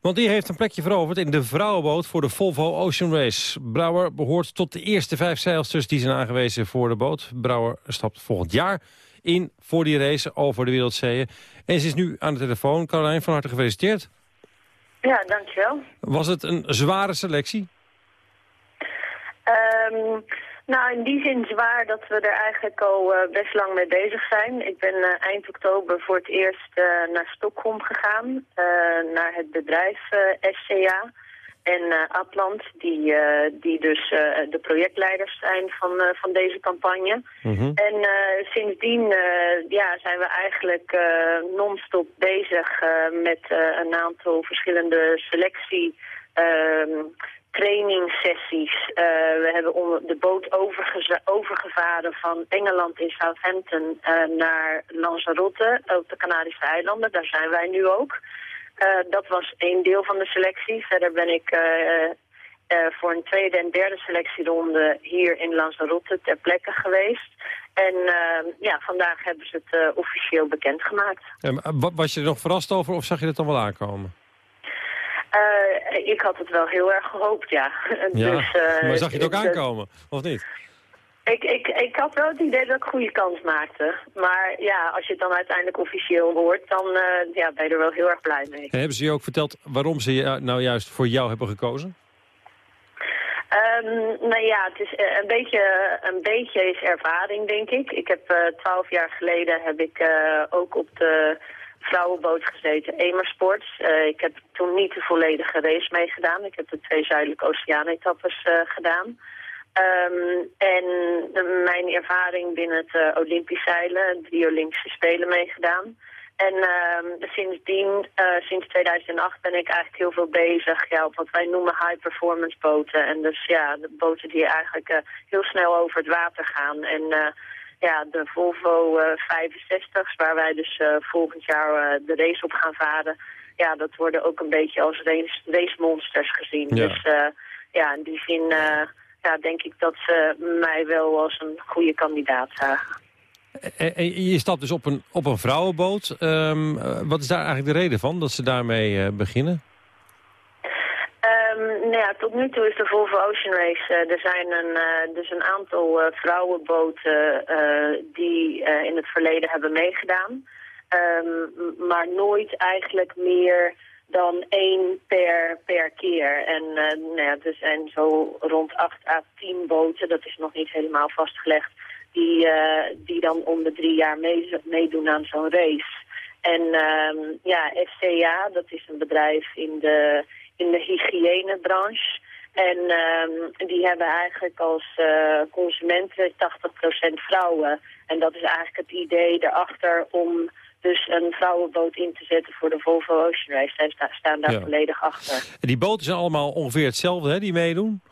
Want die heeft een plekje veroverd in de vrouwenboot voor de Volvo Ocean Race. Brouwer behoort tot de eerste vijf zeilsters die zijn aangewezen voor de boot. Brouwer stapt volgend jaar in voor die race over de wereldzeeën. En ze is nu aan de telefoon. Carolijn, van harte gefeliciteerd. Ja, dankjewel. Was het een zware selectie? Ehm, nou, in die zin zwaar dat we er eigenlijk al eh, best lang mee bezig zijn. Ik ben eh, eind oktober voor het eerst eh, naar Stockholm gegaan, naar het bedrijf SCA. En eh, Atlant, die, eh, die dus eh, de projectleiders zijn van, van deze campagne. En eh, sindsdien ja, zijn we eigenlijk non-stop bezig met een aantal verschillende selectie ehm, trainingssessies. We hebben de boot overgevaren van Engeland in Southampton naar Lanzarote op de Canarische eilanden. Daar zijn wij nu ook. Eh, dat was één deel van de selectie. Verder ben ik eh, eh, voor een tweede en derde selectieronde hier in Lanzarote ter plekke geweest. En ja, vandaag hebben ze het officieel bekendgemaakt. Wa- Was je er nog verrast over of zag je het dan wel aankomen? Ik had het wel heel erg gehoopt, ja. *laughs* Ja, dus, maar zag je het ook aankomen, of niet? Ik, ik, ik had wel het idee dat ik goede kans maakte. Maar ja, als je het dan uiteindelijk officieel hoort, dan eh, ja, ben je er wel heel erg blij mee. En hebben ze je ook verteld waarom ze je, nou juist voor jou hebben gekozen? Ehm, nou ja, het is eh, een beetje, een beetje is ervaring, denk ik. Ik heb eh, twaalf jaar geleden heb ik eh, ook op de vrouwenboot gezeten, Emersports. Eh ik heb toen niet de volledige race meegedaan. Ik heb de twee Zuidelijke Oceaan-etappes eh, gedaan. Ehm, en de- mijn ervaring binnen het eh, Olympisch zeilen, drie Olympische Spelen meegedaan. En ehm, sindsdien, eh, sinds 2008, ben ik eigenlijk heel veel bezig ja, op wat wij noemen high performance boten. En dus ja, de boten die eigenlijk eh, heel snel over het water gaan. En ja, de Volvo eh 65's, waar wij dus volgend jaar de race op gaan varen. Ja, dat worden ook een beetje als race, racemonsters gezien. Ja. Dus ja, in die zin ja, denk ik dat ze mij wel als een goede kandidaat zagen. En, en je stapt dus op een, op een vrouwenboot. Ehm, eh, wat is daar eigenlijk de reden van, dat ze daarmee eh, beginnen? Ehm, nou ja, tot nu toe is de Volvo Ocean Race. eh, er zijn een, eh, dus een aantal eh, vrouwenboten eh, die eh, in het verleden hebben meegedaan. Ehm, maar nooit eigenlijk meer dan één per, per keer. En eh, nou ja, er zijn zo rond 8 à 10 boten, dat is nog niet helemaal vastgelegd, die, eh, die dan om de drie jaar mee- meedoen aan zo'n race. En ehm, ja, FCA, dat is een bedrijf in de, in de hygiënebranche. En ehm, die hebben eigenlijk als eh, consumenten 80% vrouwen. En dat is eigenlijk het idee erachter om dus een vrouwenboot in te zetten voor de Volvo Ocean Race. Zij sta- staan daar Ja. volledig achter. Die boten zijn allemaal ongeveer hetzelfde, hè, die meedoen.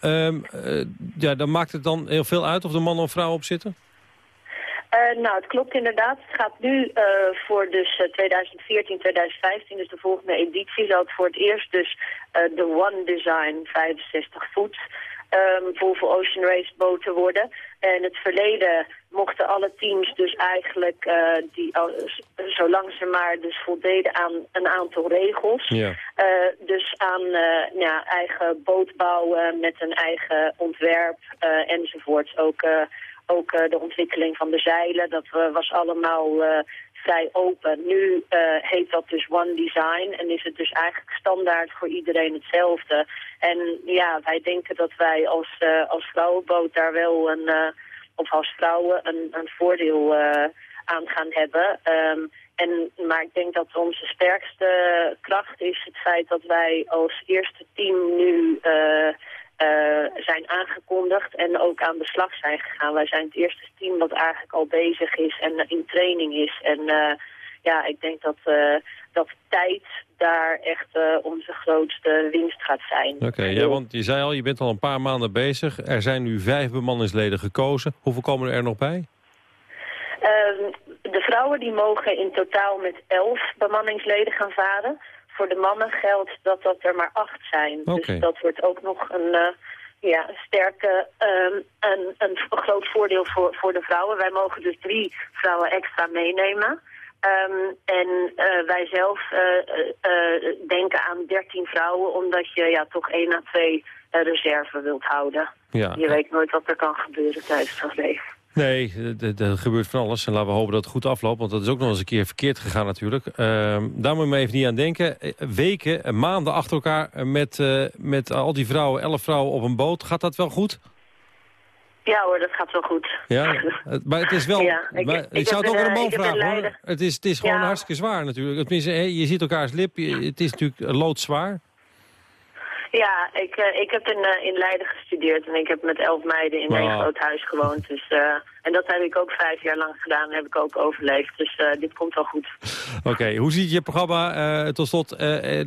Ehm, eh, ja, dan maakt het dan heel veel uit of er man of vrouw op zitten? Eh, nou, het klopt inderdaad. Het gaat nu eh, voor dus eh, 2014, 2015, dus de volgende editie, zal het voor het eerst dus de One Design 65 voet ehm Volvo Ocean Race boten worden. En in het verleden mochten alle teams dus eigenlijk, eh, die, al- zolang ze maar dus voldeden aan een aantal regels, Ja. eh, dus aan eh, ja, eigen boot bouwen met een eigen ontwerp eh, enzovoort. Ook, ook de ontwikkeling van de zeilen, dat was allemaal vrij open. Nu eh, heet dat dus One Design en is het dus eigenlijk standaard voor iedereen hetzelfde. En ja, wij denken dat wij als, eh, als vrouwenboot daar wel een, eh, of als vrouwen een, een voordeel aan gaan hebben. Ehm, en, maar ik denk dat onze sterkste kracht is het feit dat wij als eerste team nu zijn aangekondigd en ook aan de slag zijn gegaan. Wij zijn het eerste team dat eigenlijk al bezig is en in training is. En eh, ja, ik denk dat, eh, dat tijd daar echt eh, onze grootste winst gaat zijn. Oké, ja, want je zei al, je bent al een paar maanden bezig. Er zijn nu vijf bemanningsleden gekozen. Hoeveel komen er nog bij? Ehm, de vrouwen die mogen in totaal met elf bemanningsleden gaan varen. Voor de mannen geldt dat dat er maar acht zijn. Dus dat wordt ook nog een, eh, ja, een sterke, ehm, een, een groot voordeel voor, voor de vrouwen. Wij mogen dus drie vrouwen extra meenemen. Ehm, en eh, wij zelf eh, denken aan dertien vrouwen, omdat je ja, toch één à twee reserve wilt houden. Ja. Je weet nooit wat er kan gebeuren tijdens het leven. Nee, er- gebeurt van alles. En laten we hopen dat het goed afloopt. Want dat is ook nog eens een keer verkeerd gegaan natuurlijk. Ehm, daar moet je me even niet aan denken. Eh, Weken, eh, maanden achter elkaar eh, met, met al die vrouwen, elf vrouwen op een boot. Gaat dat wel goed? Ja hoor, dat gaat wel goed. Ja, *laughs* maar het is wel... Ja, ik- maar ik ik, zou het ook aan een, man vragen hoor. Het is, het is gewoon Ja. hartstikke zwaar natuurlijk. Tenminste, je ziet elkaars lip. je- Het is natuurlijk loodzwaar. Ja, ik, eh, ik heb in, eh, in Leiden gestudeerd en ik heb met elf meiden in één groot huis gewoond. Dus, eh, en dat heb ik ook vijf jaar lang gedaan en heb ik ook overleefd. Dus dit komt wel goed. Oké, hoe ziet je programma tot slot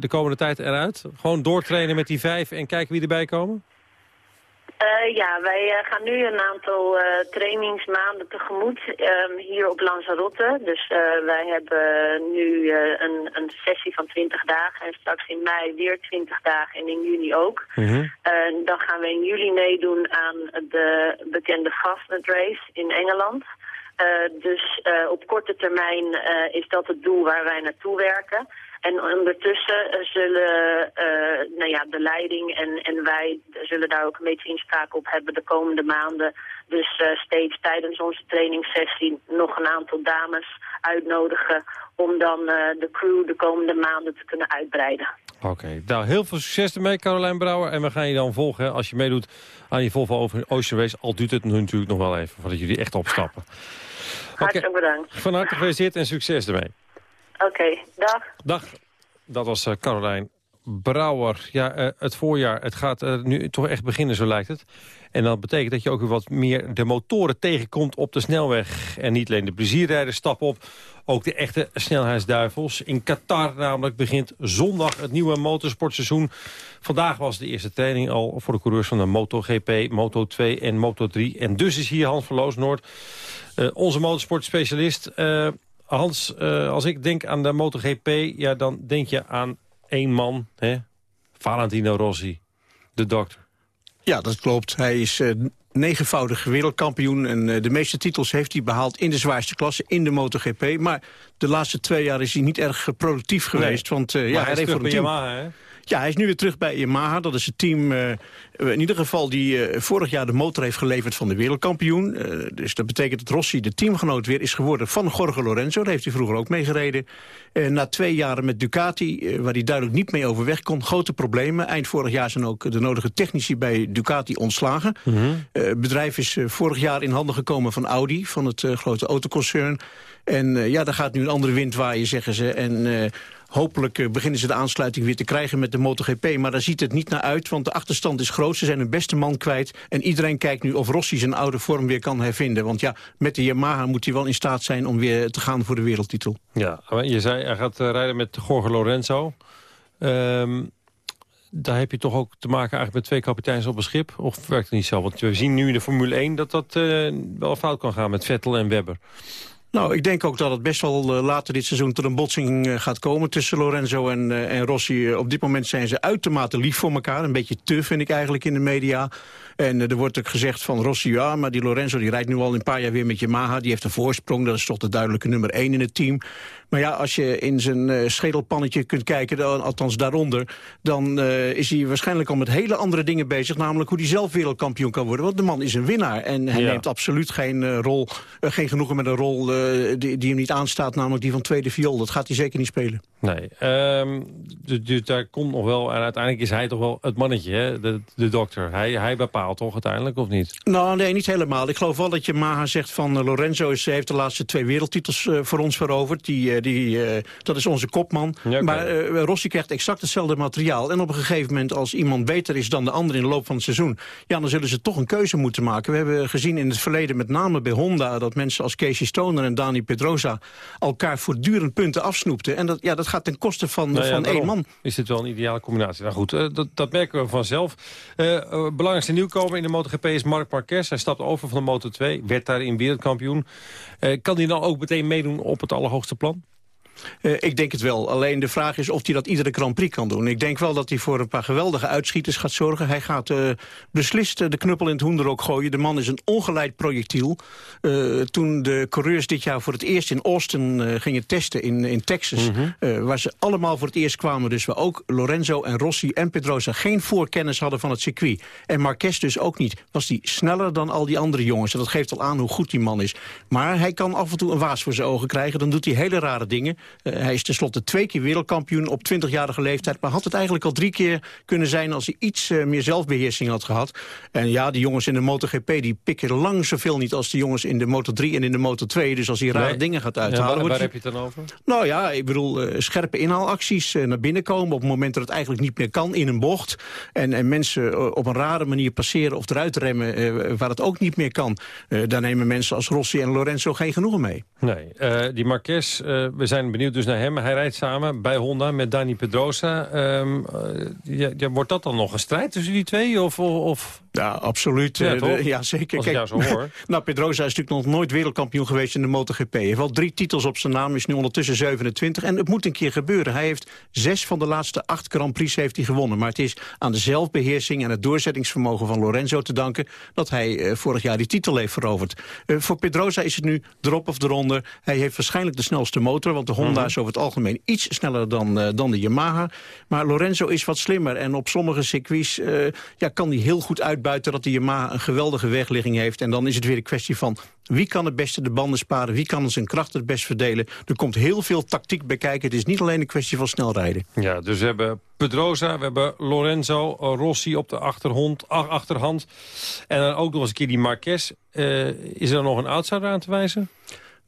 de komende tijd eruit? Gewoon doortrainen met die vijf en kijken wie erbij komen? Eh, ja, wij eh, gaan nu een aantal eh, trainingsmaanden tegemoet ehm, hier op Lanzarote. Dus wij hebben nu een, een sessie van 20 dagen en straks in mei weer 20 dagen en in juni ook. Eh, dan gaan we in juli meedoen aan de bekende Fastnet Race in Engeland. Dus op korte termijn is dat het doel waar wij naartoe werken. En ondertussen zullen eh, nou ja, de leiding en, en wij zullen daar ook een beetje inspraak op hebben de komende maanden. Dus eh, steeds tijdens onze trainingssessie nog een aantal dames uitnodigen om dan eh, de crew de komende maanden te kunnen uitbreiden. Oké, nou heel veel succes ermee Carolijn Brouwer. En we gaan je dan volgen hè, als je meedoet aan die Volvo Ocean Race. Al duurt het nu natuurlijk nog wel even voordat jullie echt opstappen. Hartelijk bedankt. Van harte gefeliciteerd en succes ermee. Oké, dag. Dag. Dat was eh, Carolijn Brouwer. Ja, eh, het voorjaar, het gaat eh, nu toch echt beginnen, zo lijkt het. En dat betekent dat je ook weer wat meer de motoren tegenkomt op de snelweg. En niet alleen de plezierrijders stappen op, ook de echte snelheidsduivels. In Qatar namelijk begint zondag het nieuwe motorsportseizoen. Vandaag was de eerste training al voor de coureurs van de MotoGP, Moto2 en Moto3. En dus is hier Hans van Loosnoord, onze motorsportspecialist. Hans, eh, als ik denk aan de MotoGP, ja, dan denk je aan één man, hè? Valentino Rossi, de dokter. Ja, dat klopt. Hij is eh, negenvoudig wereldkampioen. En eh, de meeste titels heeft hij behaald in de zwaarste klasse, in de MotoGP. Maar de laatste twee jaar is hij niet erg productief geweest. Want ja, hij reed terug voor een bij team. Yamaha, hè? Ja, hij is nu weer terug bij Yamaha. Dat is het team, eh, in ieder geval, die eh, vorig jaar de motor heeft geleverd van de wereldkampioen. Eh, dus dat betekent dat Rossi de teamgenoot weer is geworden van Jorge Lorenzo. Daar heeft hij vroeger ook mee gereden. Na twee jaren met Ducati, waar hij duidelijk niet mee overweg kon, grote problemen. Eind vorig jaar zijn ook de nodige technici bij Ducati ontslagen. Eh, Het bedrijf is vorig jaar in handen gekomen van Audi, van het grote autoconcern. En ja, daar gaat nu een andere wind waaien, zeggen ze. En hopelijk eh, beginnen ze de aansluiting weer te krijgen met de MotoGP. Maar daar ziet het niet naar uit, want de achterstand is groot. Ze zijn hun beste man kwijt. En iedereen kijkt nu of Rossi zijn oude vorm weer kan hervinden. Want ja, met de Yamaha moet hij wel in staat zijn om weer te gaan voor de wereldtitel. Ja, je zei hij gaat eh, rijden met Jorge Lorenzo. Ehm, daar heb je toch ook te maken eigenlijk met twee kapiteins op een schip? Of werkt het niet zo? Want we zien nu in de Formule 1 dat dat eh, wel fout kan gaan met Vettel en Webber. Nou, ik denk ook dat het best wel eh, later dit seizoen tot een botsing eh, gaat komen tussen Lorenzo en, eh, en Rossi. Op dit moment zijn ze uitermate lief voor elkaar. Een beetje te, vind ik eigenlijk, in de media. En er wordt ook gezegd van Rossi, ja, maar die Lorenzo die rijdt nu al een paar jaar weer met Yamaha. Die heeft een voorsprong, dat is toch de duidelijke nummer één in het team. Maar ja, als je in zijn eh, schedelpannetje kunt kijken, dan, althans daaronder... dan eh, is hij waarschijnlijk al met hele andere dingen bezig. Namelijk hoe hij zelf wereldkampioen kan worden. Want de man is een winnaar. En hij Ja. neemt absoluut geen, eh, rol, geen genoegen met een rol die, die hem niet aanstaat. Namelijk die van tweede viool. Dat gaat hij zeker niet spelen. Nee, dus, daar komt nog wel... en uiteindelijk is hij toch wel het mannetje, hè? De, de dokter. Hij, hij bepaalt toch uiteindelijk, of niet? Nou, nee, niet helemaal. Ik geloof wel dat je Maha zegt van Lorenzo is, heeft de laatste twee wereldtitels voor ons veroverd. Die, eh, die, eh, dat is onze kopman. Maar eh, Rossi krijgt exact hetzelfde materiaal. En op een gegeven moment, als iemand beter is dan de ander in de loop van het seizoen... ja, dan zullen ze toch een keuze moeten maken. We hebben gezien in het verleden, met name bij Honda... dat mensen als Casey Stoner en Dani Pedrosa elkaar voortdurend punten afsnoepten. En dat, ja, dat gaat ten koste van, Nou ja, van één man. Is dit wel een ideale combinatie? Nou goed, dat, dat merken we vanzelf. Eh, belangrijkste nieuwkomer in de MotoGP is Marc Marquez. Hij stapt over van de Moto2, werd daarin wereldkampioen. Kan hij dan ook meteen meedoen op het allerhoogste plan? Eh, ik denk het wel. Alleen de vraag is of hij dat iedere Grand Prix kan doen. Ik denk wel dat hij voor een paar geweldige uitschieters gaat zorgen. Hij gaat eh, beslist eh, de knuppel in het hoenderok gooien. De man is een ongeleid projectiel. Toen de coureurs dit jaar voor het eerst in Austin gingen testen in, in Texas... eh, waar ze allemaal voor het eerst kwamen... dus waar ook Lorenzo en Rossi en Pedrosa geen voorkennis hadden van het circuit... en Marquez dus ook niet, was hij sneller dan al die andere jongens. En dat geeft al aan hoe goed die man is. Maar hij kan af en toe een waas voor zijn ogen krijgen. Dan doet hij hele rare dingen. Eh, hij is tenslotte twee keer wereldkampioen op 20-jarige leeftijd... maar had het eigenlijk al drie keer kunnen zijn... als hij iets eh, meer zelfbeheersing had gehad. En ja, die jongens in de MotoGP die pikken lang zoveel niet... als de jongens in de Moto3 en in de Moto2. Dus als hij rare Nee. dingen gaat Ja, uithalen... waar, heb je het dan over? nou ja, ik bedoel, eh, scherpe inhaalacties naar binnen komen... op het moment dat het eigenlijk niet meer kan in een bocht. En, en mensen op een rare manier passeren of eruit remmen... waar het ook niet meer kan. Daar nemen mensen als Rossi en Lorenzo geen genoegen mee. Nee, die Marquez, we zijn benieuwd dus naar hem. Hij rijdt samen bij Honda met Dani Pedrosa. Ehm, eh, ja, ja, wordt dat dan nog een strijd tussen die twee? Of, of. Ja, absoluut. Ja, Eh, de- ja zeker. Als ik jou zo hoor. *laughs* nou, Pedrosa is natuurlijk nog nooit wereldkampioen geweest in de MotoGP. Hij heeft wel drie titels op zijn naam, is nu ondertussen 27. En het moet een keer gebeuren. Hij heeft zes van de laatste acht Grand Prix heeft hij gewonnen. Maar het is aan de zelfbeheersing en het doorzettingsvermogen van Lorenzo te danken... dat hij eh, vorig jaar die titel heeft veroverd. Voor Pedrosa is het nu erop of eronder. Hij heeft waarschijnlijk de snelste motor... want de Honda Mhm. is over het algemeen iets sneller dan, eh, dan de Yamaha. Maar Lorenzo is wat slimmer. En op sommige circuits eh, ja, kan hij heel goed uitbuiten... dat de Yamaha een geweldige wegligging heeft. En dan is het weer een kwestie van... wie kan het beste de banden sparen? Wie kan zijn krachten het best verdelen? Er komt heel veel tactiek bij kijken. Het is niet alleen een kwestie van snel rijden. Ja, dus we hebben Pedrosa, we hebben Lorenzo, eh, Rossi op de achterhond, ach- achterhand. En dan ook nog eens een keer die Marquez. Eh, is er nog een outsider aan te wijzen?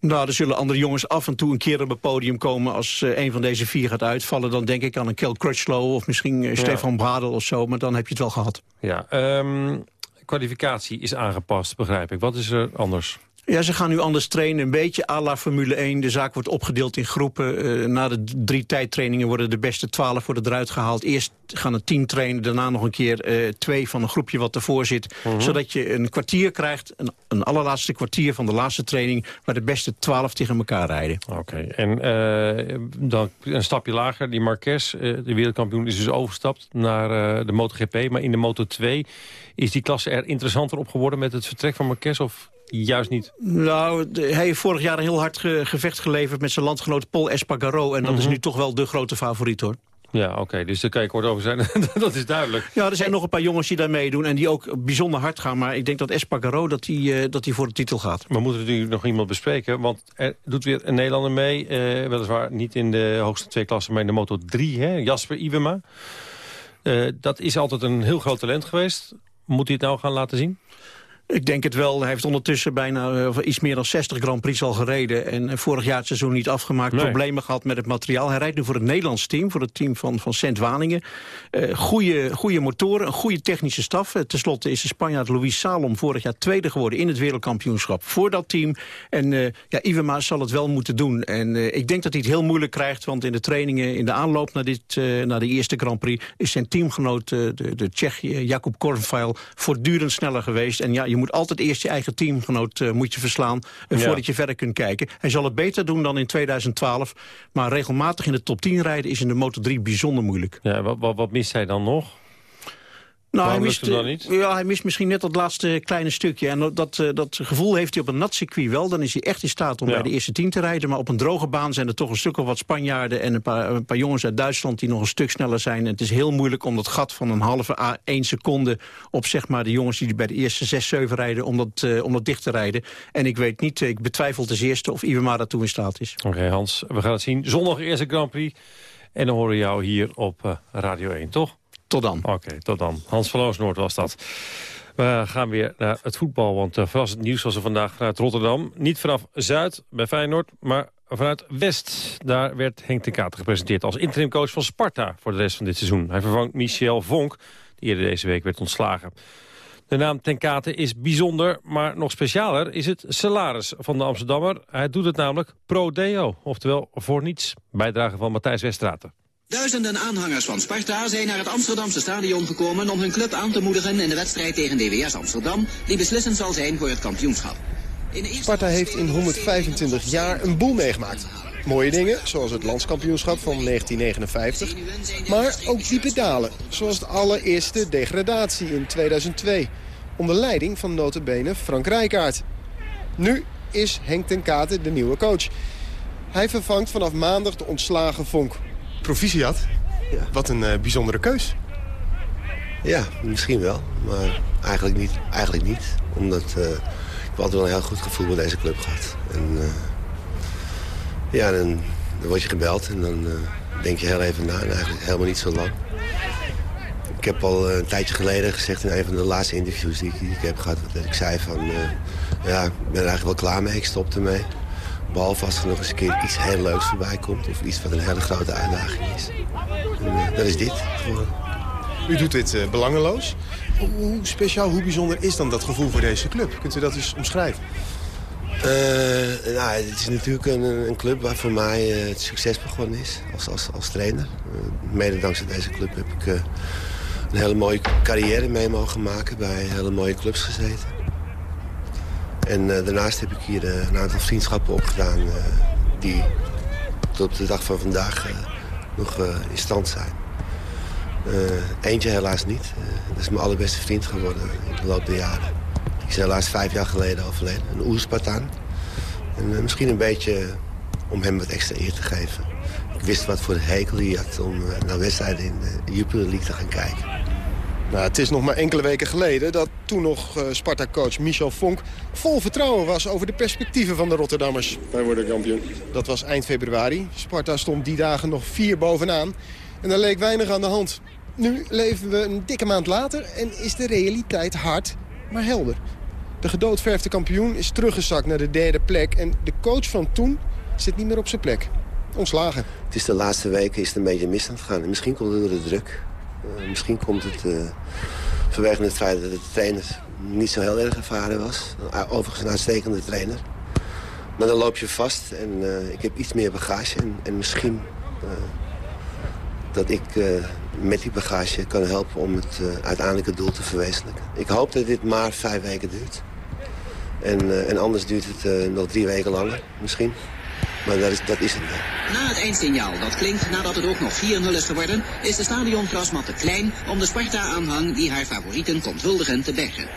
Nou, er zullen andere jongens af en toe een keer op het podium komen... als eh, een van deze vier gaat uitvallen. Dan denk ik aan een Kel Crutchlow of misschien eh, Ja. Stefan Bradel of zo. Maar dan heb je het wel gehad. Ja, ehm, kwalificatie is aangepast, begrijp ik. Wat is er anders? Ja, ze gaan nu anders trainen. Een beetje à la Formule 1. De zaak wordt opgedeeld in groepen. Eh, na de drie tijdtrainingen worden de beste twaalf worden eruit gehaald. Eerst gaan er tien trainen, daarna nog een keer eh, twee van een groepje wat ervoor zit. Mhm. Zodat je een kwartier krijgt, een, een allerlaatste kwartier van de laatste training... waar de beste twaalf tegen elkaar rijden. Oké, en eh, dan een stapje lager. Die Marquez, de wereldkampioen, is dus overgestapt naar de MotoGP. Maar in de Moto2 is die klasse er interessanter op geworden... met het vertrek van Marquez of juist niet? Nou, hij heeft vorig jaar een heel hard ge- gevecht geleverd... met zijn landgenoot Paul Espargaro. En dat is Mhm. nu toch wel de grote favoriet, hoor. Ja, oké, dus daar kan je kort over zijn. *laughs* dat is duidelijk. Ja, er zijn nog een paar jongens die daar meedoen... en die ook bijzonder hard gaan. Maar ik denk dat Espargaro dat hij dat hij voor de titel gaat. We moeten natuurlijk nog iemand bespreken, want er doet weer een Nederlander mee. eh, weliswaar niet in de hoogste twee klassen, maar in de Moto 3, hè, Jasper Iwema. Eh, dat is altijd een heel groot talent geweest. Moet hij het nou gaan laten zien? Ik denk het wel. Hij heeft ondertussen bijna eh, iets meer dan 60 Grand Prix al gereden. En eh, vorig jaar het seizoen niet afgemaakt. Nee. Problemen gehad met het materiaal. Hij rijdt nu voor het Nederlands team. Voor het team van, van Sint Waningen. Eh goede, goede motoren, een goede technische staf. Ten slotte is de Spanjaard Luis Salom vorig jaar tweede geworden... in het wereldkampioenschap voor dat team. En ja, Iwema zal het wel moeten doen. En ik denk dat hij het heel moeilijk krijgt. Want in de trainingen, in de aanloop naar, dit, naar de eerste Grand Prix... is zijn teamgenoot, de, de Tsjech Jakub Kornfeil... voortdurend sneller geweest. En ja, je moet altijd eerst je eigen teamgenoot eh, moet je verslaan... eh, Ja. voordat je verder kunt kijken. Hij zal het beter doen dan in 2012. Maar regelmatig in de top 10 rijden is in de Moto3 bijzonder moeilijk. Ja, wat, wat, wat mist hij dan nog? Nou, Waarom hij mist, hem dan eh, niet? Ja, hij mist misschien net dat laatste kleine stukje. En dat- dat, eh, gevoel heeft hij op een nat circuit wel. Dan is hij echt in staat om Ja. bij de eerste tien te rijden. Maar op een droge baan zijn er toch een stuk of wat Spanjaarden... en een paar, een paar jongens uit Duitsland die nog een stuk sneller zijn. En het is heel moeilijk om dat gat van een halve à één seconde... op zeg maar de jongens die bij de eerste zes, zeven rijden... om dat, eh, om dat dicht te rijden. En ik weet niet, ik betwijfel ten eerste of Iwema daartoe in staat is. Oké, Hans, we gaan het zien. Zondag eerste Grand Prix. En dan horen we jou hier op Radio 1, toch? Tot dan. Oké, tot dan. Hans van Loosnoord was dat. We gaan weer naar het voetbal, want uh, verrassend nieuws was er vandaag vanuit Rotterdam. Niet vanaf Zuid bij Feyenoord, maar vanuit West. Daar werd Henk ten Kater gepresenteerd als interimcoach van Sparta voor de rest van dit seizoen. Hij vervangt Michel Vonk, die eerder deze week werd ontslagen. De naam ten Kate is bijzonder, maar nog specialer is het salaris van de Amsterdammer. Hij doet het namelijk pro deo, oftewel voor niets. Bijdrage van Matthijs Westraten. Duizenden aanhangers van Sparta zijn naar het Amsterdamse stadion gekomen om hun club aan te moedigen in de wedstrijd tegen DWS Amsterdam, die beslissend zal zijn voor het kampioenschap. Sparta heeft in 125 jaar een boel meegemaakt. Mooie dingen, zoals het landskampioenschap van 1959. Maar ook diepe dalen, zoals de allereerste degradatie in 2002. Onder leiding van notabene Frank Rijkaard. Nu is Henk ten Kate de nieuwe coach. Hij vervangt vanaf maandag de ontslagen Vonk. Proficiat. Wat een eh, bijzondere keus. Ja, misschien wel. Maar eigenlijk niet. Eigenlijk niet. Omdat eh, ik heb altijd wel een heel goed gevoel bij deze club gehad. En eh, ja, dan, dan word je gebeld en dan denk je heel even na. En eigenlijk helemaal niet zo lang. Ik heb al een tijdje geleden gezegd in een van de laatste interviews die ik, die ik heb gehad... dat ik zei van, ja, ik ben er eigenlijk wel klaar mee, ik stop ermee. Behalve als er nog eens een keer iets heel leuks voorbij komt... of iets wat een hele grote uitdaging is. En, eh, dat is dit. Gewoon. U doet dit eh, belangeloos. Hoe, hoe speciaal, hoe bijzonder is dan dat gevoel voor deze club? Kunt u dat eens omschrijven? Eh, nou, het is natuurlijk een, een club waar voor mij het succes begonnen is als, als, als trainer. Mede dankzij deze club heb ik een hele mooie carrière mee mogen maken. Bij hele mooie clubs gezeten. En eh, daarnaast heb ik hier eh, een aantal vriendschappen opgedaan... eh, die tot op de dag van vandaag nog in stand zijn. Eentje helaas niet. Dat is mijn allerbeste vriend geworden in de loop der jaren. Die is helaas vijf jaar geleden overleden. Een Oerspartaan. En misschien een beetje om hem wat extra eer te geven. Ik wist wat voor hekel hij had om naar wedstrijden in de Jupiler League te gaan kijken. Nou, het is nog maar enkele weken geleden dat toen nog eh, Sparta-coach Michel Vonk... vol vertrouwen was over de perspectieven van de Rotterdammers. Wij worden kampioen. Dat was eind februari. Sparta stond die dagen nog vier bovenaan. En er leek weinig aan de hand. Nu leven we een dikke maand later en is de realiteit hard, maar helder. De gedoodverfde kampioen is teruggezakt naar de derde plek... en de coach van toen zit niet meer op zijn plek. Ontslagen. Het is de laatste weken is het een beetje mis aan het gaan. En misschien komt het door de druk. Eh, misschien komt het eh, vanwege het feit dat de trainer niet zo heel erg ervaren was. Uh, overigens een uitstekende trainer. Maar dan loop je vast en eh, ik heb iets meer bagage. En, en misschien eh, dat ik eh, met die bagage kan helpen om het eh, uiteindelijke doel te verwezenlijken. Ik hoop dat dit maar vijf weken duurt. En, eh, en anders duurt het eh, nog drie weken langer, misschien. Maar dat is, dat is het wel. Na het eindsignaal dat klinkt nadat het ook nog 4-0 is geworden... is de stadiongrasmat te klein om de Sparta-aanhang die haar favorieten komt huldigen te bergen.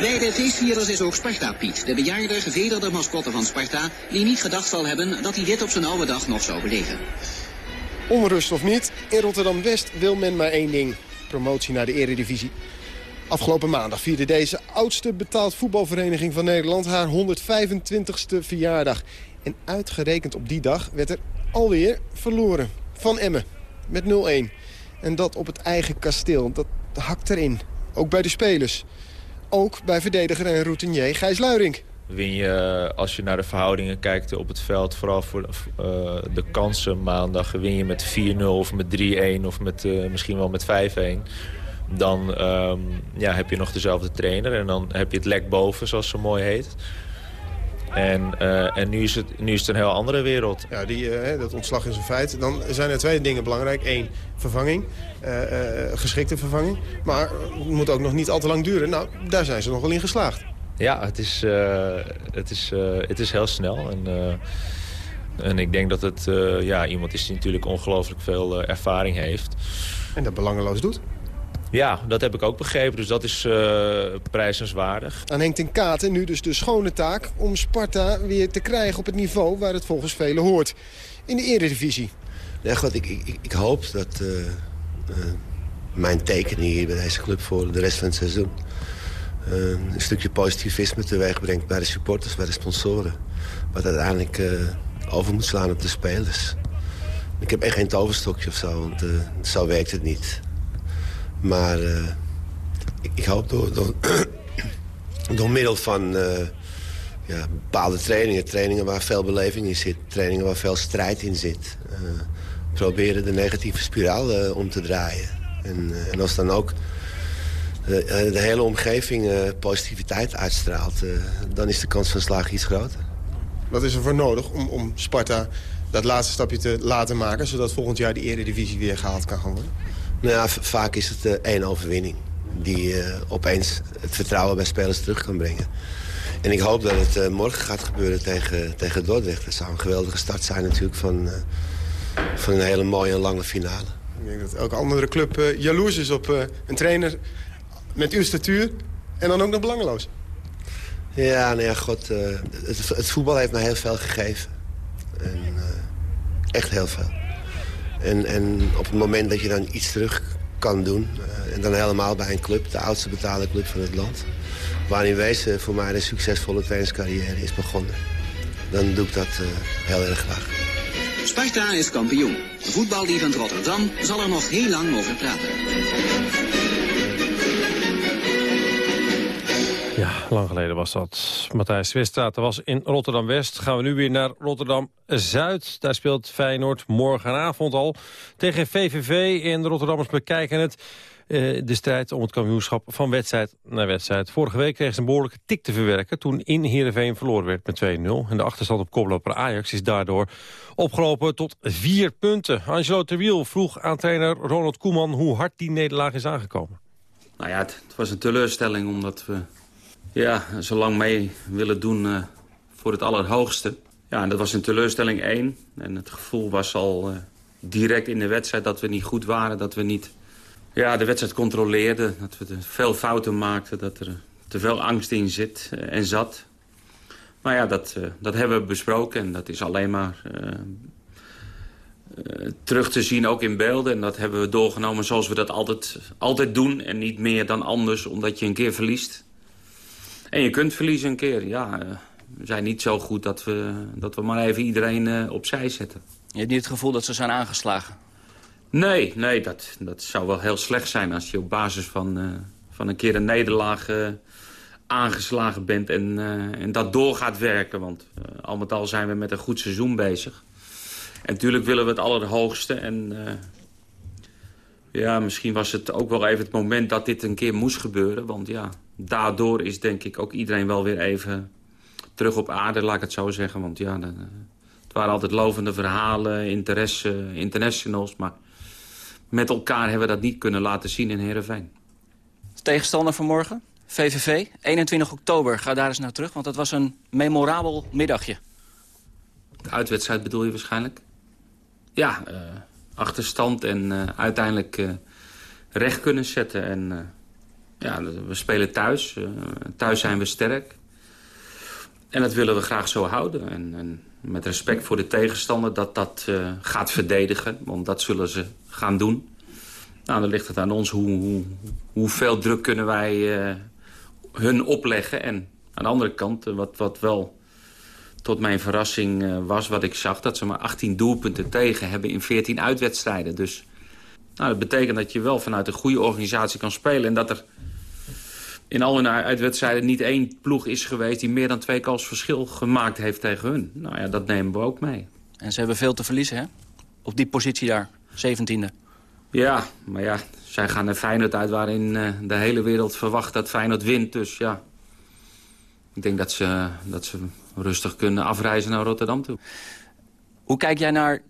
Bij de feestvierers is ook Sparta-Piet, de bejaarde gevederde mascotte van Sparta... die niet gedacht zal hebben dat hij dit op zijn oude dag nog zou beleven. Onrust of niet, in Rotterdam-West wil men maar één ding. Promotie naar de eredivisie. Afgelopen maandag vierde deze oudste betaald voetbalvereniging van Nederland... haar 125ste verjaardag. En uitgerekend op die dag werd er alweer verloren. Van Emmen, met 0-1. En dat op het eigen kasteel, dat hakt erin. Ook bij de spelers. Ook bij verdediger en routinier Gijs Luiring. win je, als je naar de verhoudingen kijkt op het veld... vooral voor eh, de kansen maandag, win je met 4-0 of met 3-1 of met, eh, misschien wel met 5-1... dan ehm, ja, heb je nog dezelfde trainer en dan heb je het lek boven, zoals zo mooi heet. En, eh, en nu, is het, nu is het een heel andere wereld. Ja, die, eh, dat ontslag is een feit. Dan zijn er twee dingen belangrijk. Eén, vervanging. eh, geschikte vervanging. Maar het moet ook nog niet al te lang duren. Nou, daar zijn ze nog wel in geslaagd. Ja, het is, het is, het is heel snel. En, en ik denk dat het ja, iemand is die natuurlijk ongelooflijk veel ervaring heeft. En dat belangeloos doet. Ja, dat heb ik ook begrepen. Dus dat is eh prijzenswaardig. Aan Henk ten Katen nu dus de schone taak om Sparta weer te krijgen op het niveau waar het volgens velen hoort. In de eredivisie. Ja, God, ik, ik, ik hoop dat eh, eh, mijn tekening hier bij deze club voor de rest van het seizoen... een stukje positivisme teweeg brengt bij de supporters, bij de sponsoren. Wat uiteindelijk eh, over moet slaan op de spelers. Ik heb echt geen toverstokje of zo, want zo werkt het niet. Maar eh, ik, ik hoop door, *clears throat* door, middel van eh, ja, bepaalde trainingen... trainingen waar veel beleving in zit, trainingen waar veel strijd in zit... eh, proberen de negatieve spiraal om te draaien. En, en als dan ook de, hele omgeving positiviteit uitstraalt... dan is de kans van slagen iets groter. Wat is er voor nodig om, om Sparta dat laatste stapje te laten maken... zodat volgend jaar de eredivisie weer gehaald kan gaan worden? Nou ja, vaak is het eh, één overwinning die eh, opeens het vertrouwen bij spelers terug kan brengen. En ik hoop dat het eh, morgen gaat gebeuren tegen, tegen Dordrecht. Dat zou een geweldige start zijn natuurlijk van, van een hele mooie en lange finale. Ik denk dat elke andere club eh, jaloers is op een trainer met uw statuur... en dan ook nog belangeloos. Ja, nou ja, god, het, het voetbal heeft mij heel veel gegeven. En, echt heel veel. En, en op het moment dat je dan iets terug kan doen... eh, en dan helemaal bij een club, de oudste betaalde club van het land... waar in wezen voor mij de succesvolle trainerscarrière is begonnen... dan doe ik dat eh, heel erg graag. Sparta is kampioen. Voetballievend Rotterdam zal er nog heel lang over praten. Ja, lang geleden was dat. Matthijs Weststraat was in Rotterdam-West. Gaan we nu weer naar Rotterdam-Zuid. Daar speelt Feyenoord morgenavond al tegen VVV. En de Rotterdammers bekijken het. eh, de strijd om het kampioenschap van wedstrijd naar wedstrijd. Vorige week kreeg ze een behoorlijke tik te verwerken... toen in Heerenveen verloren werd met 2-0. En de achterstand op koploper Ajax is daardoor opgelopen tot vier punten. Angelo Terwiel vroeg aan trainer Ronald Koeman... hoe hard die nederlaag is aangekomen. Nou ja, het, het was een teleurstelling omdat we ja, zo lang mee willen doen eh, voor het allerhoogste. Ja, en dat was een teleurstelling één. En het gevoel was al eh, direct in de wedstrijd dat we niet goed waren. Dat we niet ja, de wedstrijd controleerden. Dat we veel fouten maakten. Dat er te veel angst in zit eh, en zat. Maar ja, dat, dat hebben we besproken. En dat is alleen maar terug te zien ook in beelden. En dat hebben we doorgenomen zoals we dat altijd, altijd doen. En niet meer dan anders, omdat je een keer verliest. En je kunt verliezen een keer, ja. eh, we zijn niet zo goed dat we, dat we maar even iedereen eh, opzij zetten. Je hebt niet het gevoel dat ze zijn aangeslagen? Nee, nee dat, dat zou wel heel slecht zijn als je op basis van, eh, van een keer een nederlaag aangeslagen bent en, en dat door gaat werken. Want al met al zijn we met een goed seizoen bezig. En natuurlijk willen we het allerhoogste en Ja, misschien was het ook wel even het moment dat dit een keer moest gebeuren. Want ja, daardoor is denk ik ook iedereen wel weer even terug op aarde, laat ik het zo zeggen. Want ja, de, het waren altijd lovende verhalen, interesse, internationals. Maar met elkaar hebben we dat niet kunnen laten zien in Heerenveen. Tegenstander vanmorgen, VVV, 21 oktober. Ga daar eens naar terug, want dat was een memorabel middagje. De uitwedstrijd bedoel je waarschijnlijk? Ja, uh, achterstand en uh, uiteindelijk uh, recht kunnen zetten. En ja, we spelen thuis. thuis zijn we sterk. En dat willen we graag zo houden. En, en met respect voor de tegenstander dat dat gaat verdedigen. Want dat zullen ze gaan doen. Nou, dan ligt het aan ons hoe, hoe, hoeveel druk kunnen wij hun opleggen. En aan de andere kant, wat, wat wel tot mijn verrassing uh, was wat ik zag... dat ze maar 18 doelpunten tegen hebben in 14 uitwedstrijden. Dus nou, dat betekent dat je wel vanuit een goede organisatie kan spelen... en dat er in al hun uitwedstrijden niet één ploeg is geweest... die meer dan twee kals verschil gemaakt heeft tegen hun. Nou ja, dat nemen we ook mee. En ze hebben veel te verliezen, hè? Op die positie daar, 17e. Ja, maar ja, zij gaan er Feyenoord uit... waarin uh, de hele wereld verwacht dat Feyenoord wint. Dus ja, ik denk dat ze, dat ze rustig kunnen afreizen naar Rotterdam toe. Hoe kijk jij naar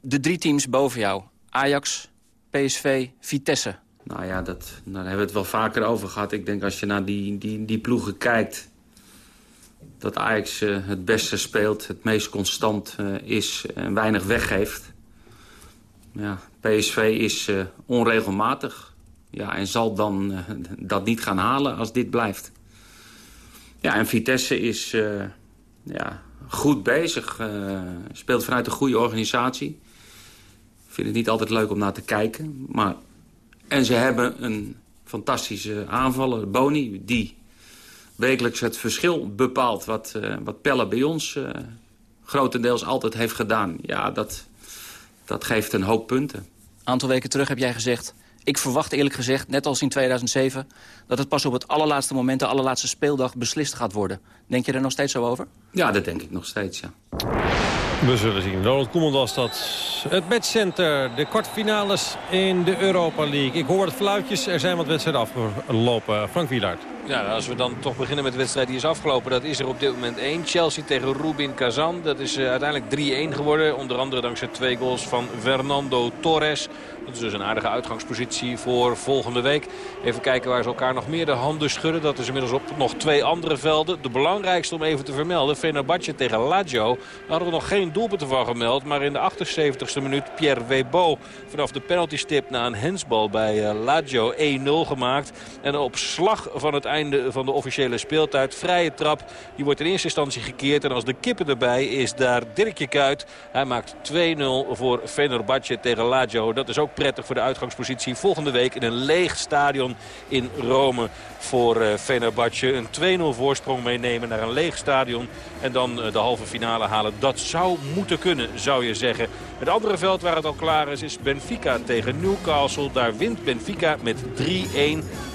de drie teams boven jou? Ajax, PSV, Vitesse. Nou ja, dat, daar hebben we het wel vaker over gehad. Ik denk als je naar die, die, die ploegen kijkt... dat Ajax uh, het beste speelt, het meest constant uh, is en weinig weggeeft. Ja, PSV is uh, onregelmatig. Ja, en zal dan dat niet gaan halen als dit blijft. Ja, en Vitesse is uh, ja, goed bezig. Uh, speelt vanuit een goede organisatie. Ik vind het niet altijd leuk om naar te kijken. Maar... En ze hebben een fantastische aanvaller, Boni... die wekelijks het verschil bepaalt wat, uh, wat Pelle bij ons grotendeels altijd heeft gedaan. Ja, dat, dat geeft een hoop punten. Een aantal weken terug heb jij gezegd... Ik verwacht eerlijk gezegd, net als in 2007... dat het pas op het allerlaatste moment, de allerlaatste speeldag... beslist gaat worden. Denk je er nog steeds zo over? Ja, dat denk ik nog steeds, ja. We zullen zien. Ronald Koeman was dat. Het matchcenter, de kwartfinales in de Europa League. Ik hoor het fluitjes, er zijn wat wedstrijden afgelopen. Frank Wielaert. Ja, als we dan toch beginnen met de wedstrijd die is afgelopen... dat is er op dit moment één. Chelsea tegen Rubin Kazan. Dat is uh, uiteindelijk 3-1 geworden. Onder andere dankzij twee goals van Fernando Torres. Dat is dus een aardige uitgangspositie voor volgende week. Even kijken waar ze elkaar nog meer de handen schudden. Dat is inmiddels op nog twee andere velden. De belangrijkste om even te vermelden. Fenerbahce tegen Lazio. Daar hadden we nog geen doelpunten van gemeld. Maar in de 78ste minuut Pierre Webo. Vanaf de penaltystip na een hensbal bij uh, Lazio 1-0 gemaakt. En op slag van het einde van de officiële speeltijd. Vrije trap. Die wordt in eerste instantie gekeerd. En als de kippen erbij is daar Dirkje Kuit. Hij maakt 2-0 voor Fenerbahce tegen Lazio. Dat is ook prettig voor de uitgangspositie. Volgende week in een leeg stadion in Rome voor uh, Fenerbahce. Een 2-0 voorsprong meenemen naar een leeg stadion en dan uh, de halve finale halen. Dat zou moeten kunnen, zou je zeggen. Het andere veld waar het al klaar is, is Benfica tegen Newcastle. Daar wint Benfica met 3-1.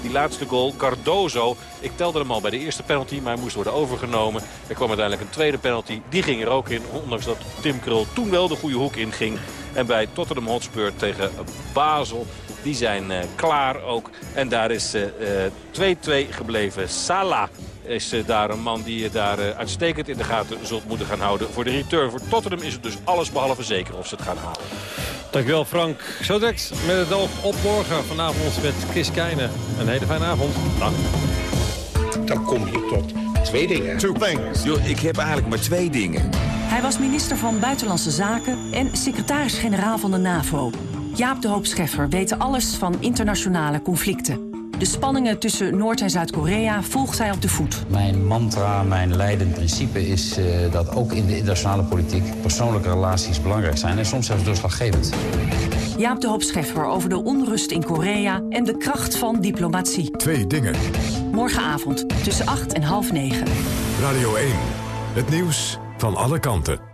Die laatste goal, Cardozo. Ik telde hem al bij de eerste penalty, maar hij moest worden overgenomen. Er kwam uiteindelijk een tweede penalty. Die ging er ook in, ondanks dat Tim Krul toen wel de goede hoek in ging. En bij Tottenham Hotspur tegen Basel. Die zijn uh, klaar ook. En daar is 2-2 uh, gebleven. Salah is uh, daar een man die je daar uitstekend in de gaten zult moeten gaan houden. Voor de return voor Tottenham is het dus alles behalve zeker of ze het gaan halen. Dankjewel Frank. Zo direct met het oog op morgen vanavond met Chris Keijnen. Een hele fijne avond. Dag. Dan kom je tot twee dingen. Two things. Yo, ik heb eigenlijk maar twee dingen. Hij was minister van Buitenlandse Zaken en secretaris-generaal van de NAVO. Jaap de Hoop Scheffer weet alles van internationale conflicten. De spanningen tussen Noord- en Zuid-Korea volgt zij op de voet. Mijn mantra, mijn leidend principe is uh, dat ook in de internationale politiek... persoonlijke relaties belangrijk zijn en soms zelfs doorslaggevend. Jaap de Hoop Scheffer over de onrust in Korea en de kracht van diplomatie. Twee dingen. Morgenavond tussen 8 en half 9. Radio 1. Het nieuws van alle kanten.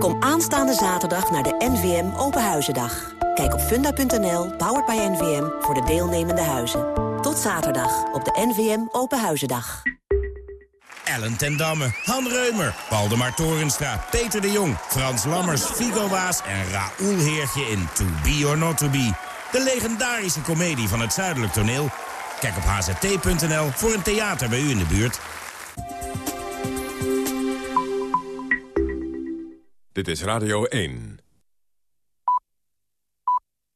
Kom aanstaande zaterdag naar de NVM Openhuizendag. Kijk op funda.nl, powered by NVM, voor de deelnemende huizen. Tot zaterdag op de NVM Openhuizendag. Ellen ten Damme, Han Reumer, Waldemar Torenstra, Peter de Jong... Frans Lammers, Figo Waas en Raoul Heertje in To Be or Not To Be. De legendarische komedie van het Zuidelijk Toneel. Kijk op hzt.nl voor een theater bij u in de buurt. Dit is Radio 1.